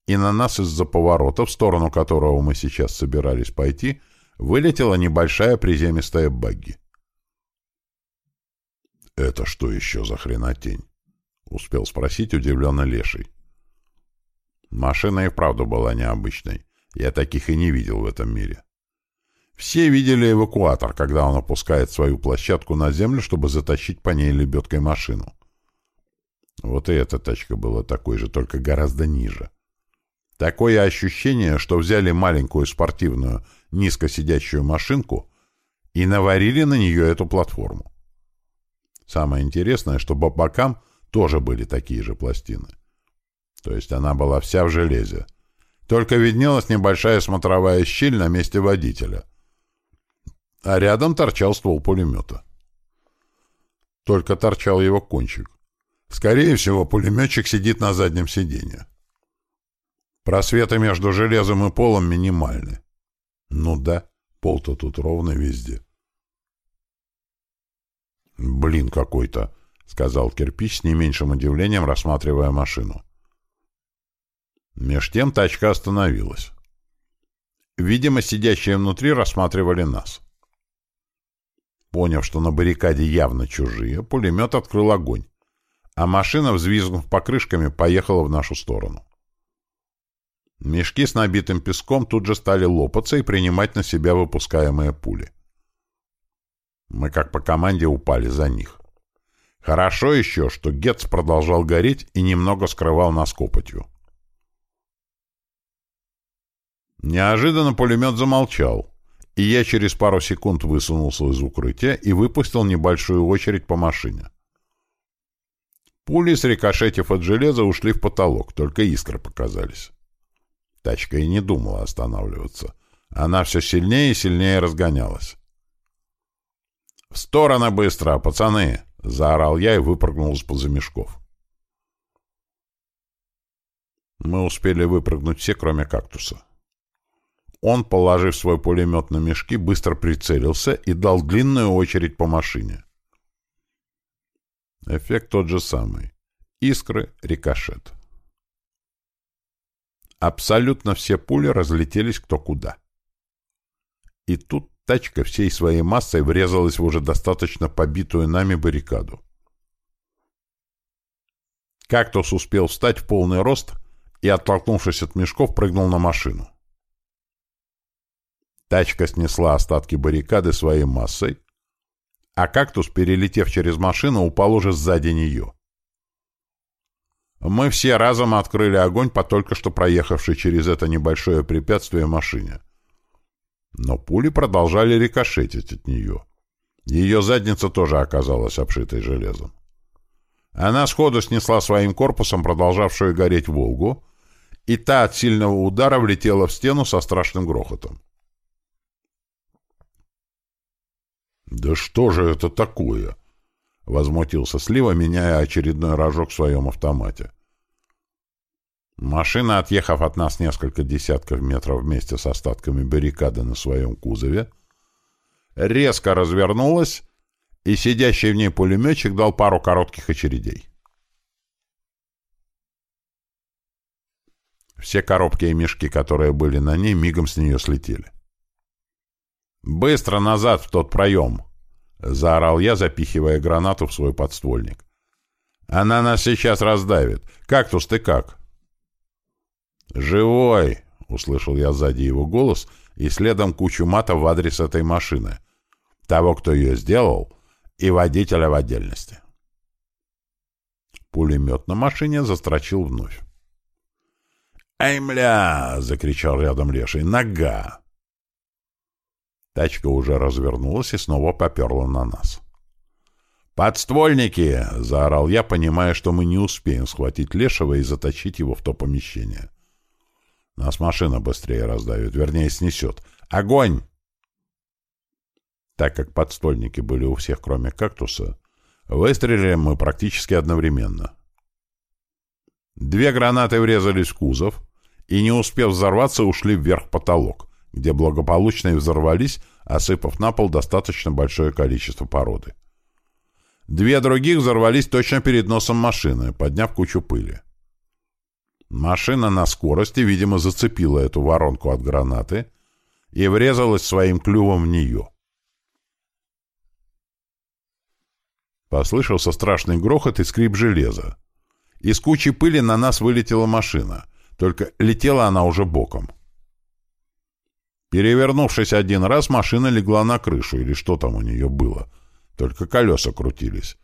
и на нас из-за поворота, в сторону которого мы сейчас собирались пойти, вылетела небольшая приземистая багги. «Это что еще за хренотень?» — успел спросить удивленно Леший. Машина и вправду была необычной. Я таких и не видел в этом мире. Все видели эвакуатор, когда он опускает свою площадку на землю, чтобы затащить по ней лебедкой машину. Вот и эта тачка была такой же, только гораздо ниже. Такое ощущение, что взяли маленькую спортивную, низкосидящую машинку и наварили на нее эту платформу. Самое интересное, что по бокам тоже были такие же пластины. То есть она была вся в железе. Только виднелась небольшая смотровая щель на месте водителя. А рядом торчал ствол пулемета. Только торчал его кончик. Скорее всего, пулеметчик сидит на заднем сиденье. Просветы между железом и полом минимальны. Ну да, пол-то тут ровно везде. «Блин какой-то», — сказал кирпич с не меньшим удивлением, рассматривая машину. Меж тем тачка остановилась. Видимо, сидящие внутри рассматривали нас. Поняв, что на баррикаде явно чужие, пулемет открыл огонь, а машина, взвизгнув покрышками, поехала в нашу сторону. Мешки с набитым песком тут же стали лопаться и принимать на себя выпускаемые пули. Мы как по команде упали за них. Хорошо еще, что Гетц продолжал гореть и немного скрывал нас копотью. Неожиданно пулемет замолчал, и я через пару секунд высунулся из укрытия и выпустил небольшую очередь по машине. Пули, с рикошетив от железа, ушли в потолок, только искры показались. Тачка и не думала останавливаться. Она все сильнее и сильнее разгонялась. «В сторону быстро, пацаны!» — заорал я и выпрыгнул из-под замешков. Мы успели выпрыгнуть все, кроме кактуса. Он, положив свой пулемет на мешки, быстро прицелился и дал длинную очередь по машине. Эффект тот же самый. Искры, рикошет. Абсолютно все пули разлетелись кто куда. И тут тачка всей своей массой врезалась в уже достаточно побитую нами баррикаду. Кактус успел встать в полный рост и, оттолкнувшись от мешков, прыгнул на машину. Тачка снесла остатки баррикады своей массой, а кактус, перелетев через машину, упал уже сзади нее. Мы все разом открыли огонь по только что проехавшей через это небольшое препятствие машине. Но пули продолжали рикошетить от нее. Ее задница тоже оказалась обшитой железом. Она сходу снесла своим корпусом продолжавшую гореть «Волгу», и та от сильного удара влетела в стену со страшным грохотом. «Да что же это такое?» — возмутился Слива, меняя очередной рожок в своем автомате. Машина, отъехав от нас несколько десятков метров вместе с остатками баррикады на своем кузове, резко развернулась, и сидящий в ней пулеметчик дал пару коротких очередей. Все коробки и мешки, которые были на ней, мигом с нее слетели. «Быстро назад в тот проем!» — заорал я, запихивая гранату в свой подствольник. «Она нас сейчас раздавит. Кактус, ты как?» «Живой!» — услышал я сзади его голос и следом кучу мата в адрес этой машины. Того, кто ее сделал, и водителя в отдельности. Пулемет на машине застрочил вновь. «Эй, мля!» — закричал рядом леший. «Нога!» Тачка уже развернулась и снова поперла на нас. «Подствольники!» — заорал я, понимая, что мы не успеем схватить Лешего и заточить его в то помещение. Нас машина быстрее раздавит, вернее, снесет. Огонь! Так как подствольники были у всех, кроме кактуса, выстрелили мы практически одновременно. Две гранаты врезались в кузов и, не успев взорваться, ушли вверх потолок где благополучно и взорвались, осыпав на пол достаточно большое количество породы. Две других взорвались точно перед носом машины, подняв кучу пыли. Машина на скорости, видимо, зацепила эту воронку от гранаты и врезалась своим клювом в нее. Послышался страшный грохот и скрип железа. Из кучи пыли на нас вылетела машина, только летела она уже боком. Перевернувшись один раз, машина легла на крышу, или что там у нее было. Только колеса крутились.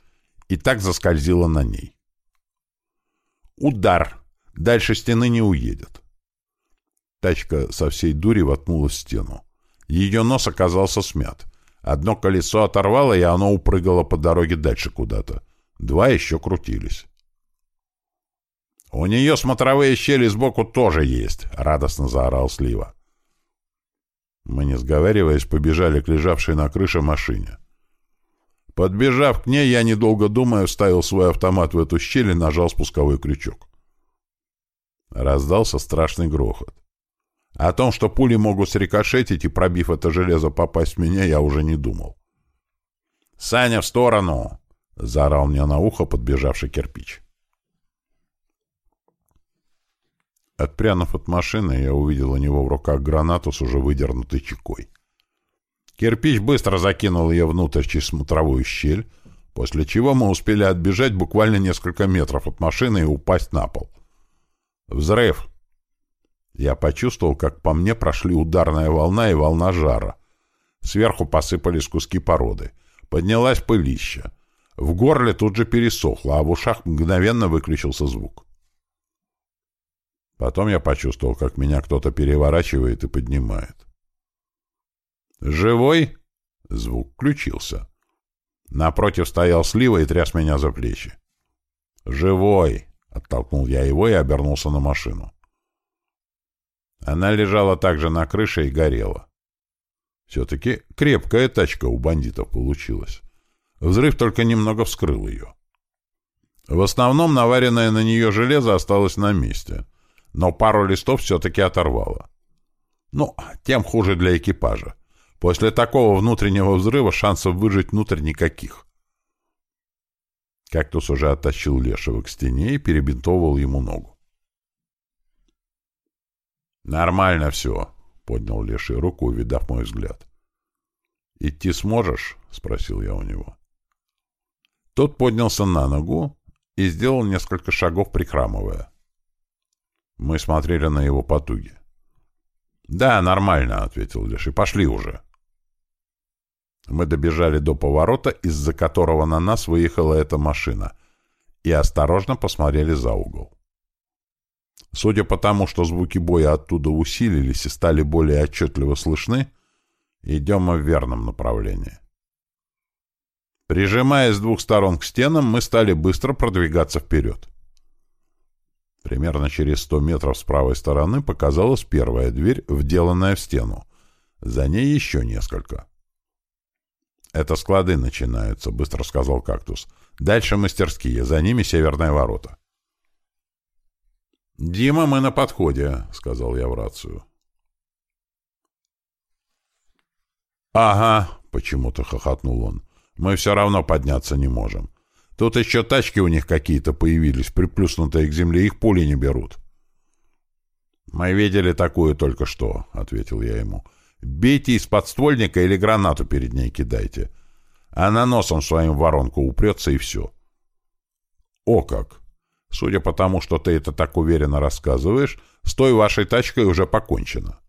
И так заскользила на ней. Удар. Дальше стены не уедет. Тачка со всей дури воткнулась в стену. Ее нос оказался смят. Одно колесо оторвало, и оно упрыгало по дороге дальше куда-то. Два еще крутились. «У нее смотровые щели сбоку тоже есть», — радостно заорал Слива. Мы, не сговариваясь, побежали к лежавшей на крыше машине. Подбежав к ней, я, недолго думая, вставил свой автомат в эту щель и нажал спусковой крючок. Раздался страшный грохот. О том, что пули могут срикошетить и, пробив это железо, попасть в меня, я уже не думал. «Саня, в сторону!» — заорал мне на ухо подбежавший кирпич. Отпрянув от машины, я увидел у него в руках гранату с уже выдернутой чекой. Кирпич быстро закинул ее внутрь через смотровую щель, после чего мы успели отбежать буквально несколько метров от машины и упасть на пол. Взрыв! Я почувствовал, как по мне прошли ударная волна и волна жара. Сверху посыпались куски породы. Поднялась пылища. В горле тут же пересохло, а в ушах мгновенно выключился звук. Потом я почувствовал, как меня кто-то переворачивает и поднимает. «Живой?» Звук включился. Напротив стоял Слива и тряс меня за плечи. «Живой!» — оттолкнул я его и обернулся на машину. Она лежала также на крыше и горела. Все-таки крепкая тачка у бандитов получилась. Взрыв только немного вскрыл ее. В основном наваренное на нее железо осталось на месте, но пару листов все-таки оторвало. Ну, тем хуже для экипажа. После такого внутреннего взрыва шансов выжить внутрь никаких. Кактус уже оттащил Лешего к стене и перебинтовывал ему ногу. «Нормально все», — поднял Леший руку, увидав мой взгляд. «Идти сможешь?» — спросил я у него. Тот поднялся на ногу и сделал несколько шагов, прихрамывая. Мы смотрели на его потуги. «Да, нормально», — ответил Леший. «Пошли уже». Мы добежали до поворота, из-за которого на нас выехала эта машина, и осторожно посмотрели за угол. Судя по тому, что звуки боя оттуда усилились и стали более отчетливо слышны, идем мы в верном направлении. Прижимаясь с двух сторон к стенам, мы стали быстро продвигаться вперед. Примерно через сто метров с правой стороны показалась первая дверь, вделанная в стену. За ней еще несколько. «Это склады начинаются», — быстро сказал кактус. «Дальше мастерские, за ними северные ворота». «Дима, мы на подходе», — сказал я в рацию. «Ага», — почему-то хохотнул он. «Мы все равно подняться не можем. Тут еще тачки у них какие-то появились, приплюснутые к земле, их пули не берут». «Мы видели такую только что», — ответил я ему. Бейте из подствольника или гранату перед ней кидайте. Она носом своим в воронку упрется, и все. О как! Судя по тому, что ты это так уверенно рассказываешь, с той вашей тачкой уже покончено.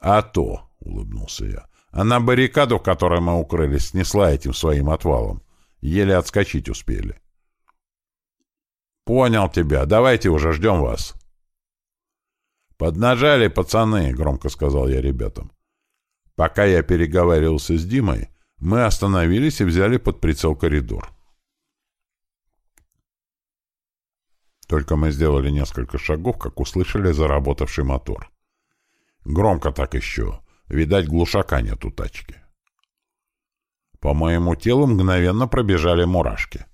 А то, — улыбнулся я, — она баррикаду, в которой мы укрылись, снесла этим своим отвалом. Еле отскочить успели. Понял тебя. Давайте уже ждем вас. «Поднажали, пацаны!» — громко сказал я ребятам. Пока я переговаривался с Димой, мы остановились и взяли под прицел коридор. Только мы сделали несколько шагов, как услышали заработавший мотор. Громко так еще. Видать, глушака нет у тачки. По моему телу мгновенно пробежали мурашки.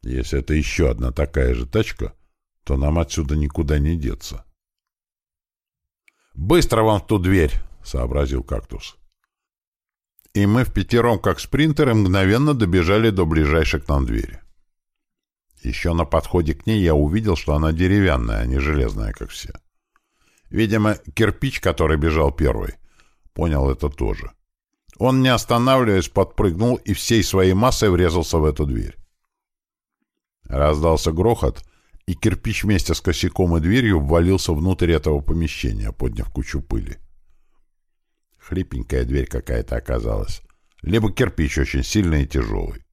Если это еще одна такая же тачка, то нам отсюда никуда не деться. «Быстро вам в ту дверь!» — сообразил кактус. И мы в пятером, как спринтеры, мгновенно добежали до ближайшей к нам двери. Еще на подходе к ней я увидел, что она деревянная, а не железная, как все. Видимо, кирпич, который бежал первый, понял это тоже. Он, не останавливаясь, подпрыгнул и всей своей массой врезался в эту дверь. Раздался грохот, и кирпич вместе с косяком и дверью ввалился внутрь этого помещения, подняв кучу пыли. Хлипенькая дверь какая-то оказалась. Либо кирпич очень сильный и тяжелый.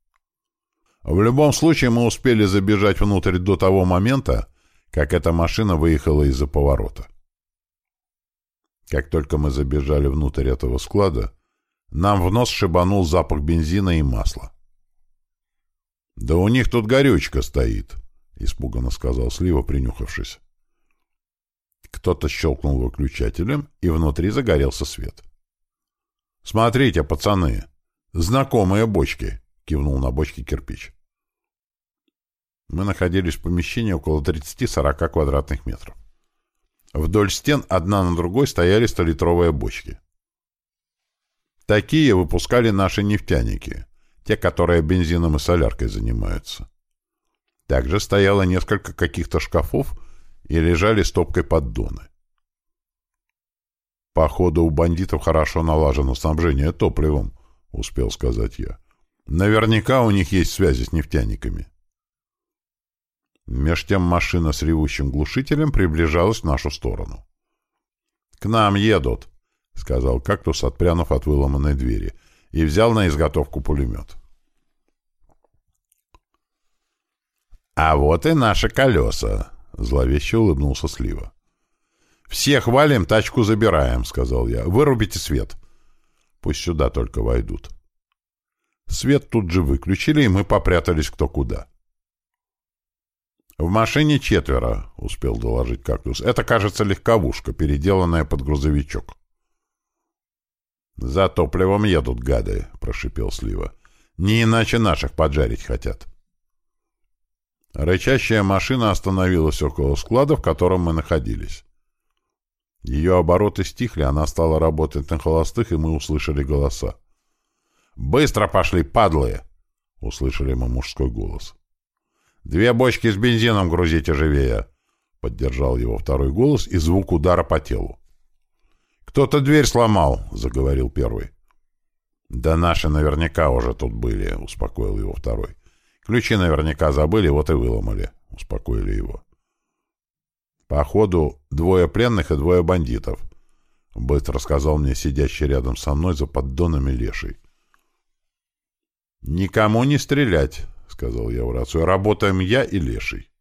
В любом случае мы успели забежать внутрь до того момента, как эта машина выехала из-за поворота. Как только мы забежали внутрь этого склада, нам в нос шибанул запах бензина и масла. «Да у них тут горючка стоит», — испуганно сказал Слива, принюхавшись. Кто-то щелкнул выключателем, и внутри загорелся свет. «Смотрите, пацаны! Знакомые бочки!» — кивнул на бочке кирпич. Мы находились в помещении около 30-40 квадратных метров. Вдоль стен одна на другой стояли столитровые бочки. Такие выпускали наши нефтяники, те, которые бензином и соляркой занимаются. Также стояло несколько каких-то шкафов и лежали стопкой поддоны. «Походу, у бандитов хорошо налажено снабжение топливом», — успел сказать я. «Наверняка у них есть связи с нефтяниками». Меж тем машина с ревущим глушителем приближалась в нашу сторону. «К нам едут», — сказал кактус, отпрянув от выломанной двери, и взял на изготовку пулемет. «А вот и наши колеса», — зловеще улыбнулся Слива. «Всех валим, тачку забираем», — сказал я. «Вырубите свет». «Пусть сюда только войдут». Свет тут же выключили, и мы попрятались кто куда. «В машине четверо», — успел доложить кактус. «Это, кажется, легковушка, переделанная под грузовичок». «За топливом едут, гады», — прошипел Слива. «Не иначе наших поджарить хотят». Рычащая машина остановилась около склада, в котором мы находились. Ее обороты стихли, она стала работать на холостых, и мы услышали голоса. «Быстро пошли, падлы!» — услышали мы мужской голос. «Две бочки с бензином грузите живее!» — поддержал его второй голос и звук удара по телу. «Кто-то дверь сломал!» — заговорил первый. «Да наши наверняка уже тут были», — успокоил его второй. «Ключи наверняка забыли, вот и выломали», — успокоили его. «Походу, двое пленных и двое бандитов», — быстро сказал мне сидящий рядом со мной за поддонами леший. «Никому не стрелять», — сказал я в рацию. «Работаем я и Леший».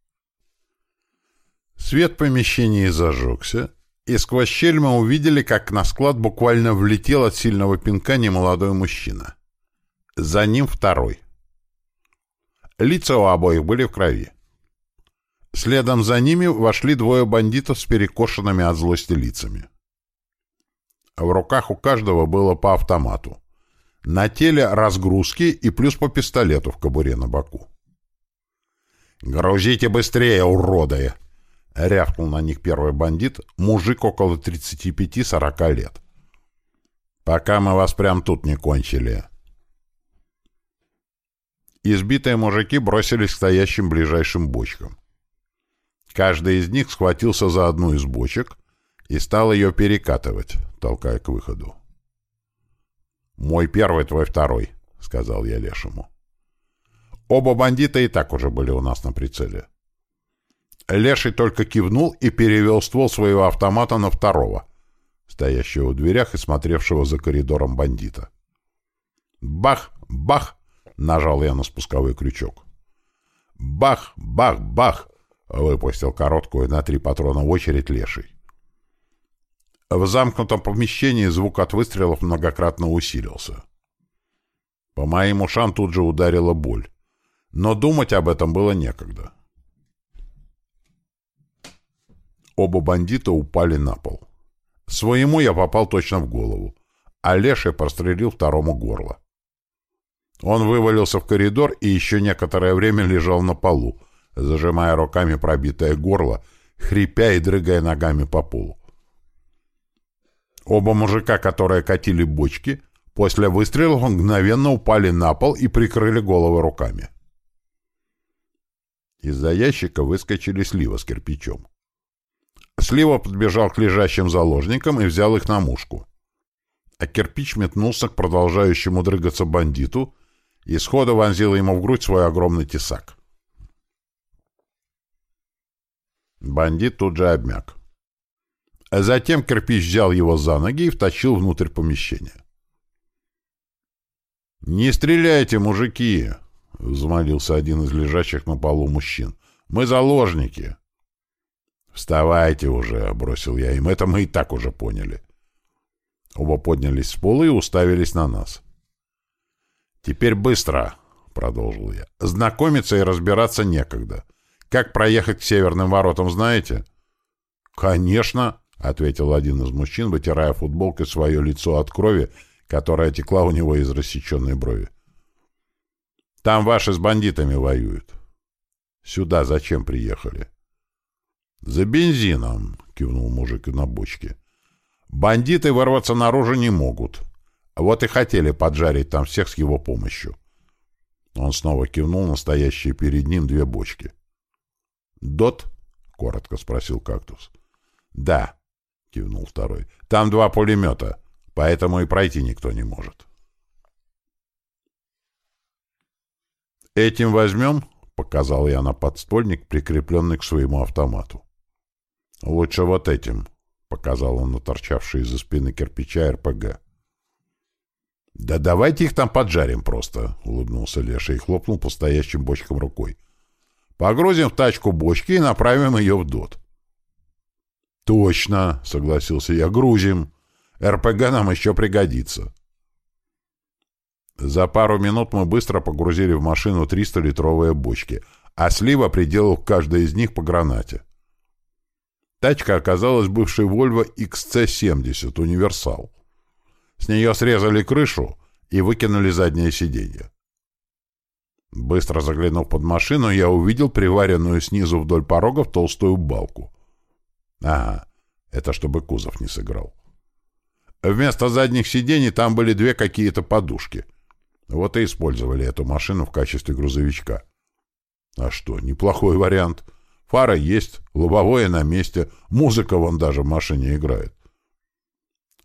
Свет в помещении зажегся, и сквозь щель мы увидели, как на склад буквально влетел от сильного пинка немолодой мужчина. За ним второй. Лица у обоих были в крови. Следом за ними вошли двое бандитов с перекошенными от злости лицами. В руках у каждого было по автомату. На теле разгрузки и плюс по пистолету в кобуре на боку. «Грузите быстрее, уроды!» — рявкнул на них первый бандит, мужик около 35-40 лет. «Пока мы вас прям тут не кончили». Избитые мужики бросились к стоящим ближайшим бочкам. Каждый из них схватился за одну из бочек и стал ее перекатывать, толкая к выходу. «Мой первый, твой второй», — сказал я Лешему. Оба бандита и так уже были у нас на прицеле. Леший только кивнул и перевел ствол своего автомата на второго, стоящего в дверях и смотревшего за коридором бандита. «Бах! Бах!» — нажал я на спусковой крючок. «Бах! Бах! Бах!» — выпустил короткую на три патрона очередь Леший. В замкнутом помещении звук от выстрелов многократно усилился. По моим ушам тут же ударила боль. Но думать об этом было некогда. Оба бандита упали на пол. Своему я попал точно в голову, а Леший прострелил второму горло. Он вывалился в коридор и еще некоторое время лежал на полу, зажимая руками пробитое горло, хрипя и дрыгая ногами по полу. Оба мужика, которые катили бочки, после выстрелов мгновенно упали на пол и прикрыли головы руками. Из-за ящика выскочили Слива с кирпичом. Слива подбежал к лежащим заложникам и взял их на мушку. А кирпич метнулся к продолжающему дрыгаться бандиту и сходу вонзил ему в грудь свой огромный тесак. Бандит тут же обмяк. А затем кирпич взял его за ноги и втащил внутрь помещения. «Не стреляйте, мужики!» — взмолился один из лежащих на полу мужчин. «Мы заложники!» «Вставайте уже!» — бросил я им. «Это мы и так уже поняли». Оба поднялись с пола и уставились на нас. «Теперь быстро!» — продолжил я. «Знакомиться и разбираться некогда. Как проехать к северным воротам, знаете?» «Конечно!» — ответил один из мужчин, вытирая футболкой свое лицо от крови, которая текла у него из рассеченной брови. «Там ваши с бандитами воюют». «Сюда зачем приехали?» «За бензином», — кивнул мужик на бочке. «Бандиты ворваться наружу не могут. Вот и хотели поджарить там всех с его помощью». Он снова кивнул на стоящие перед ним две бочки. «Дот?» — коротко спросил кактус. «Да», — кивнул второй. «Там два пулемета, поэтому и пройти никто не может». «Этим возьмем?» — показал я на подствольник, прикрепленный к своему автомату. «Лучше вот этим», — показал он на торчавший из-за спины кирпича РПГ. «Да давайте их там поджарим просто», — улыбнулся Леша и хлопнул по стоящим бочкам рукой. «Погрузим в тачку бочки и направим ее в ДОТ». «Точно», — согласился я, — «грузим. РПГ нам еще пригодится». За пару минут мы быстро погрузили в машину 300-литровые бочки, а Слива приделал каждой из них по гранате. Тачка оказалась бывшей Volvo XC70 «Универсал». С нее срезали крышу и выкинули заднее сиденье. Быстро заглянув под машину, я увидел приваренную снизу вдоль порогов толстую балку. Ага, это чтобы кузов не сыграл. Вместо задних сидений там были две какие-то подушки. Вот и использовали эту машину в качестве грузовичка. А что, неплохой вариант — Фара есть, лобовое на месте, музыка вон даже в машине играет.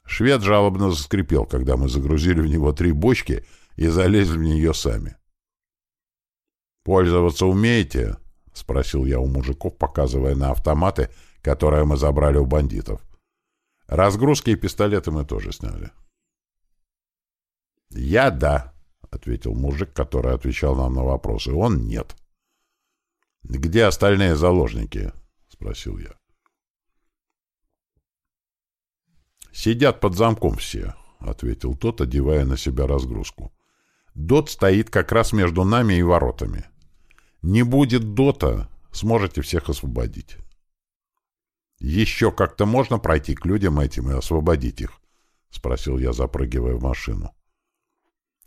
Швед жалобно заскрипел, когда мы загрузили в него три бочки и залезли в нее сами. «Пользоваться умеете?» — спросил я у мужиков, показывая на автоматы, которые мы забрали у бандитов. Разгрузки и пистолеты мы тоже сняли. «Я — да», — ответил мужик, который отвечал нам на вопросы. «Он — нет». «Где остальные заложники?» — спросил я. «Сидят под замком все», — ответил тот, одевая на себя разгрузку. «Дот стоит как раз между нами и воротами. Не будет дота, сможете всех освободить». «Еще как-то можно пройти к людям этим и освободить их?» — спросил я, запрыгивая в машину.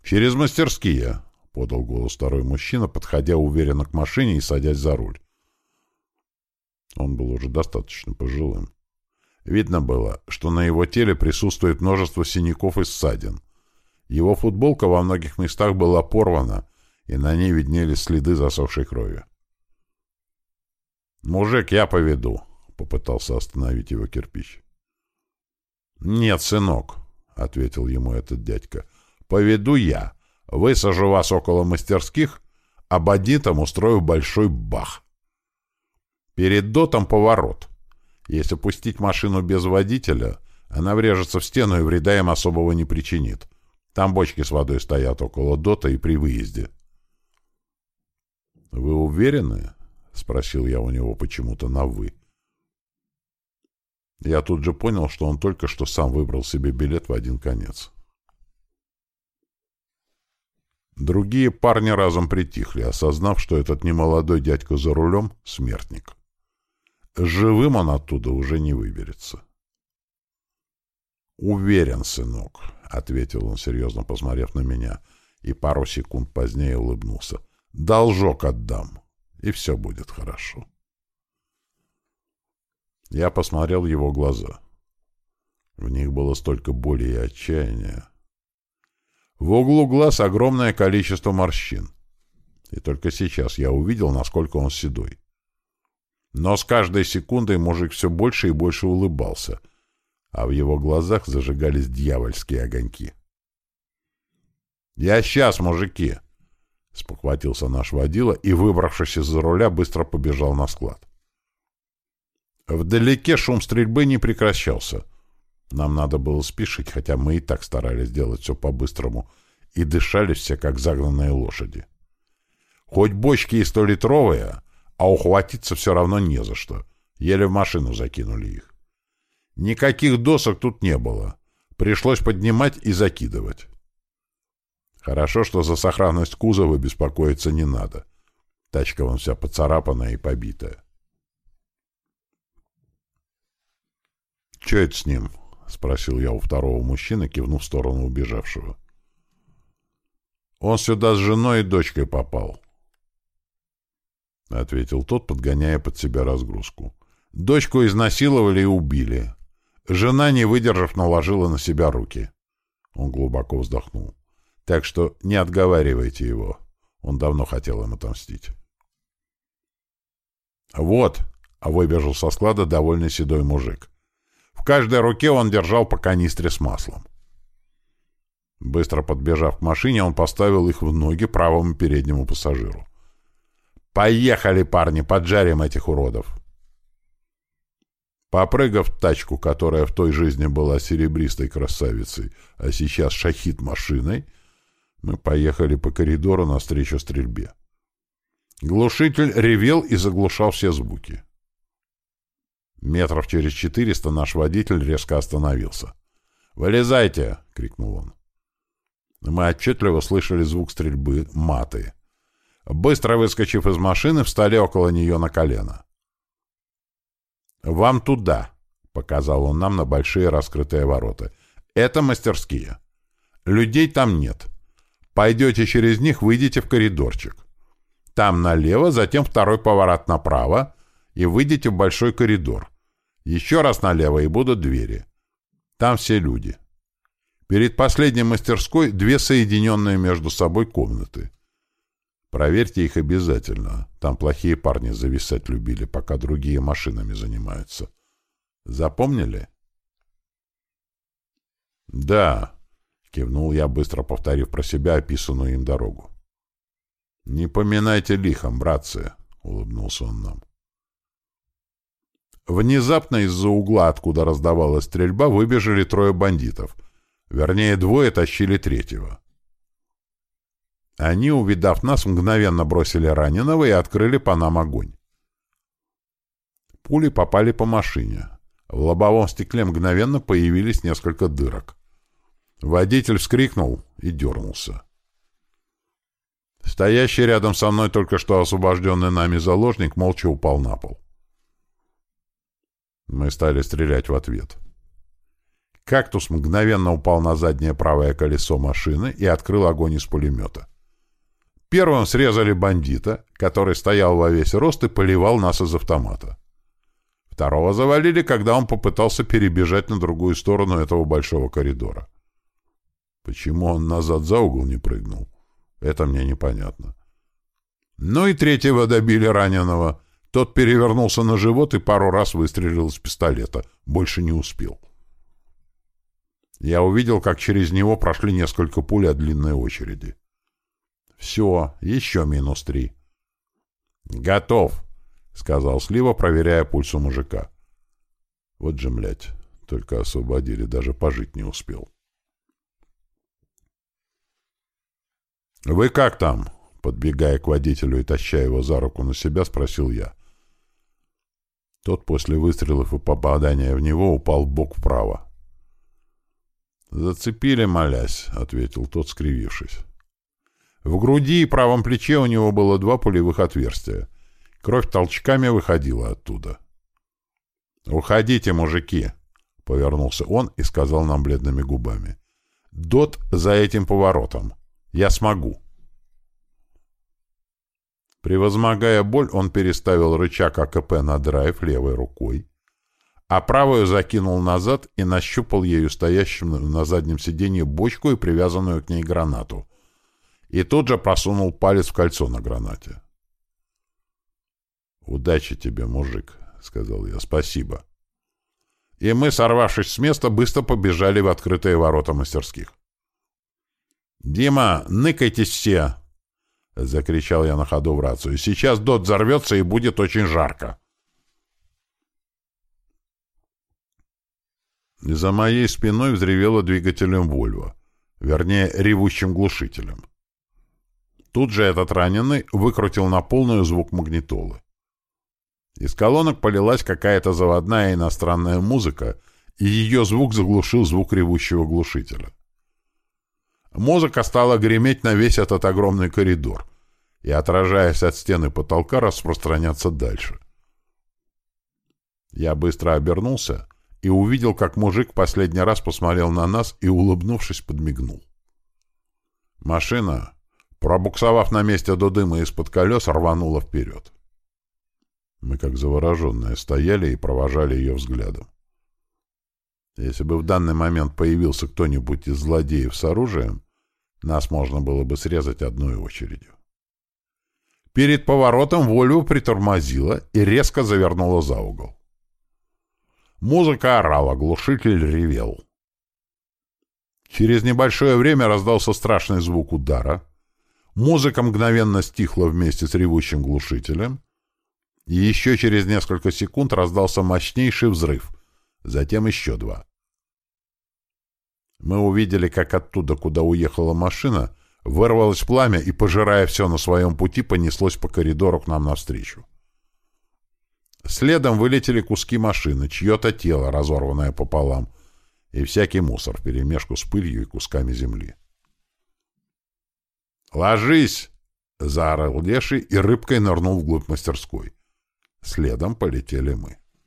«Через мастерские», — подал голос второй мужчина, подходя уверенно к машине и садясь за руль. Он был уже достаточно пожилым. Видно было, что на его теле присутствует множество синяков и ссадин. Его футболка во многих местах была порвана, и на ней виднелись следы засохшей крови. «Мужик, я поведу», — попытался остановить его кирпич. «Нет, сынок», — ответил ему этот дядька, — «поведу я. Высажу вас около мастерских, а бандитам устрою большой бах. Перед дотом поворот. Если пустить машину без водителя, она врежется в стену и вреда им особого не причинит. Там бочки с водой стоят около дота и при выезде. «Вы уверены?» — спросил я у него почему-то на «вы». Я тут же понял, что он только что сам выбрал себе билет в один конец. Другие парни разом притихли, осознав, что этот немолодой дядька за рулем — смертник. Живым он оттуда уже не выберется. «Уверен, сынок», — ответил он, серьезно посмотрев на меня, и пару секунд позднее улыбнулся. «Должок отдам, и все будет хорошо». Я посмотрел его глаза. В них было столько боли и отчаяния. В углу глаз огромное количество морщин. И только сейчас я увидел, насколько он седой. Но с каждой секундой мужик все больше и больше улыбался, а в его глазах зажигались дьявольские огоньки. «Я сейчас, мужики!» — спохватился наш водила и, выбравшись из-за руля, быстро побежал на склад. Вдалеке шум стрельбы не прекращался — нам надо было спешить, хотя мы и так старались делать все по-быстрому, и дышали все, как загнанные лошади. Хоть бочки и столитровые, а ухватиться все равно не за что. Еле в машину закинули их. Никаких досок тут не было. Пришлось поднимать и закидывать. Хорошо, что за сохранность кузова беспокоиться не надо. Тачка вон вся поцарапанная и побитая. «Че это с ним?» — спросил я у второго мужчины, кивнув в сторону убежавшего. «Он сюда с женой и дочкой попал», — ответил тот, подгоняя под себя разгрузку. «Дочку изнасиловали и убили. Жена, не выдержав, наложила на себя руки». Он глубоко вздохнул. «Так что не отговаривайте его. Он давно хотел им отомстить». «Вот», выбежал со склада довольный седой мужик. В каждой руке он держал по канистре с маслом. Быстро подбежав к машине, он поставил их в ноги правому переднему пассажиру. «Поехали, парни, поджарим этих уродов!» Попрыгав в тачку, которая в той жизни была серебристой красавицей, а сейчас шахит машиной, мы поехали по коридору навстречу стрельбе. Глушитель ревел и заглушал все звуки. Метров через четыреста наш водитель резко остановился. «Вылезайте!» — крикнул он. Мы отчетливо слышали звук стрельбы, маты. Быстро выскочив из машины, встали около нее на колено. «Вам туда!» — показал он нам на большие раскрытые ворота. «Это мастерские. Людей там нет. Пойдете через них, выйдете в коридорчик. Там налево, затем второй поворот направо, и выйдете в большой коридор. Еще раз налево, и будут двери. Там все люди. Перед последней мастерской две соединенные между собой комнаты. Проверьте их обязательно. Там плохие парни зависать любили, пока другие машинами занимаются. Запомнили? Да, кивнул я, быстро повторив про себя описанную им дорогу. Не поминайте лихом, братцы, улыбнулся он нам. Внезапно из-за угла, откуда раздавалась стрельба, выбежали трое бандитов. Вернее, двое тащили третьего. Они, увидав нас, мгновенно бросили раненого и открыли по нам огонь. Пули попали по машине. В лобовом стекле мгновенно появились несколько дырок. Водитель вскрикнул и дернулся. Стоящий рядом со мной только что освобожденный нами заложник молча упал на пол. Мы стали стрелять в ответ. «Кактус» мгновенно упал на заднее правое колесо машины и открыл огонь из пулемета. Первым срезали бандита, который стоял во весь рост и поливал нас из автомата. Второго завалили, когда он попытался перебежать на другую сторону этого большого коридора. Почему он назад за угол не прыгнул? Это мне непонятно. Ну и третьего добили раненого. Тот перевернулся на живот и пару раз выстрелил из пистолета. Больше не успел. Я увидел, как через него прошли несколько пуль от длинной очереди. Все, еще минус три. Готов, сказал Слива, проверяя пульс у мужика. Вот же, млять, только освободили, даже пожить не успел. «Вы как там?» Подбегая к водителю и таща его за руку на себя, спросил я. Тот после выстрелов и попадания в него упал бок вправо. «Зацепили, молясь», — ответил тот, скривившись. В груди и правом плече у него было два пулевых отверстия. Кровь толчками выходила оттуда. «Уходите, мужики!» — повернулся он и сказал нам бледными губами. «Дот за этим поворотом. Я смогу». Превозмогая боль, он переставил рычаг АКП на драйв левой рукой, а правую закинул назад и нащупал ею стоящим на заднем сиденье бочку и привязанную к ней гранату — и тут же просунул палец в кольцо на гранате. «Удачи тебе, мужик», — сказал я, — «спасибо». И мы, сорвавшись с места, быстро побежали в открытые ворота мастерских. «Дима, ныкайтесь все!» — закричал я на ходу в рацию. «Сейчас дот взорвется и будет очень жарко». За моей спиной взревело двигателем «Вольво», вернее, ревущим глушителем. Тут же этот раненый выкрутил на полную звук магнитолы. Из колонок полилась какая-то заводная иностранная музыка, и ее звук заглушил звук ревущего глушителя. Музыка стала греметь на весь этот огромный коридор и, отражаясь от стены потолка, распространяться дальше. Я быстро обернулся и увидел, как мужик последний раз посмотрел на нас и, улыбнувшись, подмигнул. Машина, Пробуксовав на месте до дыма из-под колес, рванула вперед. Мы, как завороженные, стояли и провожали ее взглядом. Если бы в данный момент появился кто-нибудь из злодеев с оружием, нас можно было бы срезать одной очередью. Перед поворотом Вольво притормозила и резко завернула за угол. Музыка орала, глушитель ревел. Через небольшое время раздался страшный звук удара. Музыка мгновенно стихла вместе с ревущим глушителем. И еще через несколько секунд раздался мощнейший взрыв. Затем еще два. Мы увидели, как оттуда, куда уехала машина, Вырвалось пламя и, пожирая все на своем пути, понеслось по коридору к нам навстречу. Следом вылетели куски машины, чье-то тело, разорванное пополам, и всякий мусор вперемешку с пылью и кусками земли. «Ложись!» — заорал Леший и рыбкой нырнул вглубь мастерской. Следом полетели мы.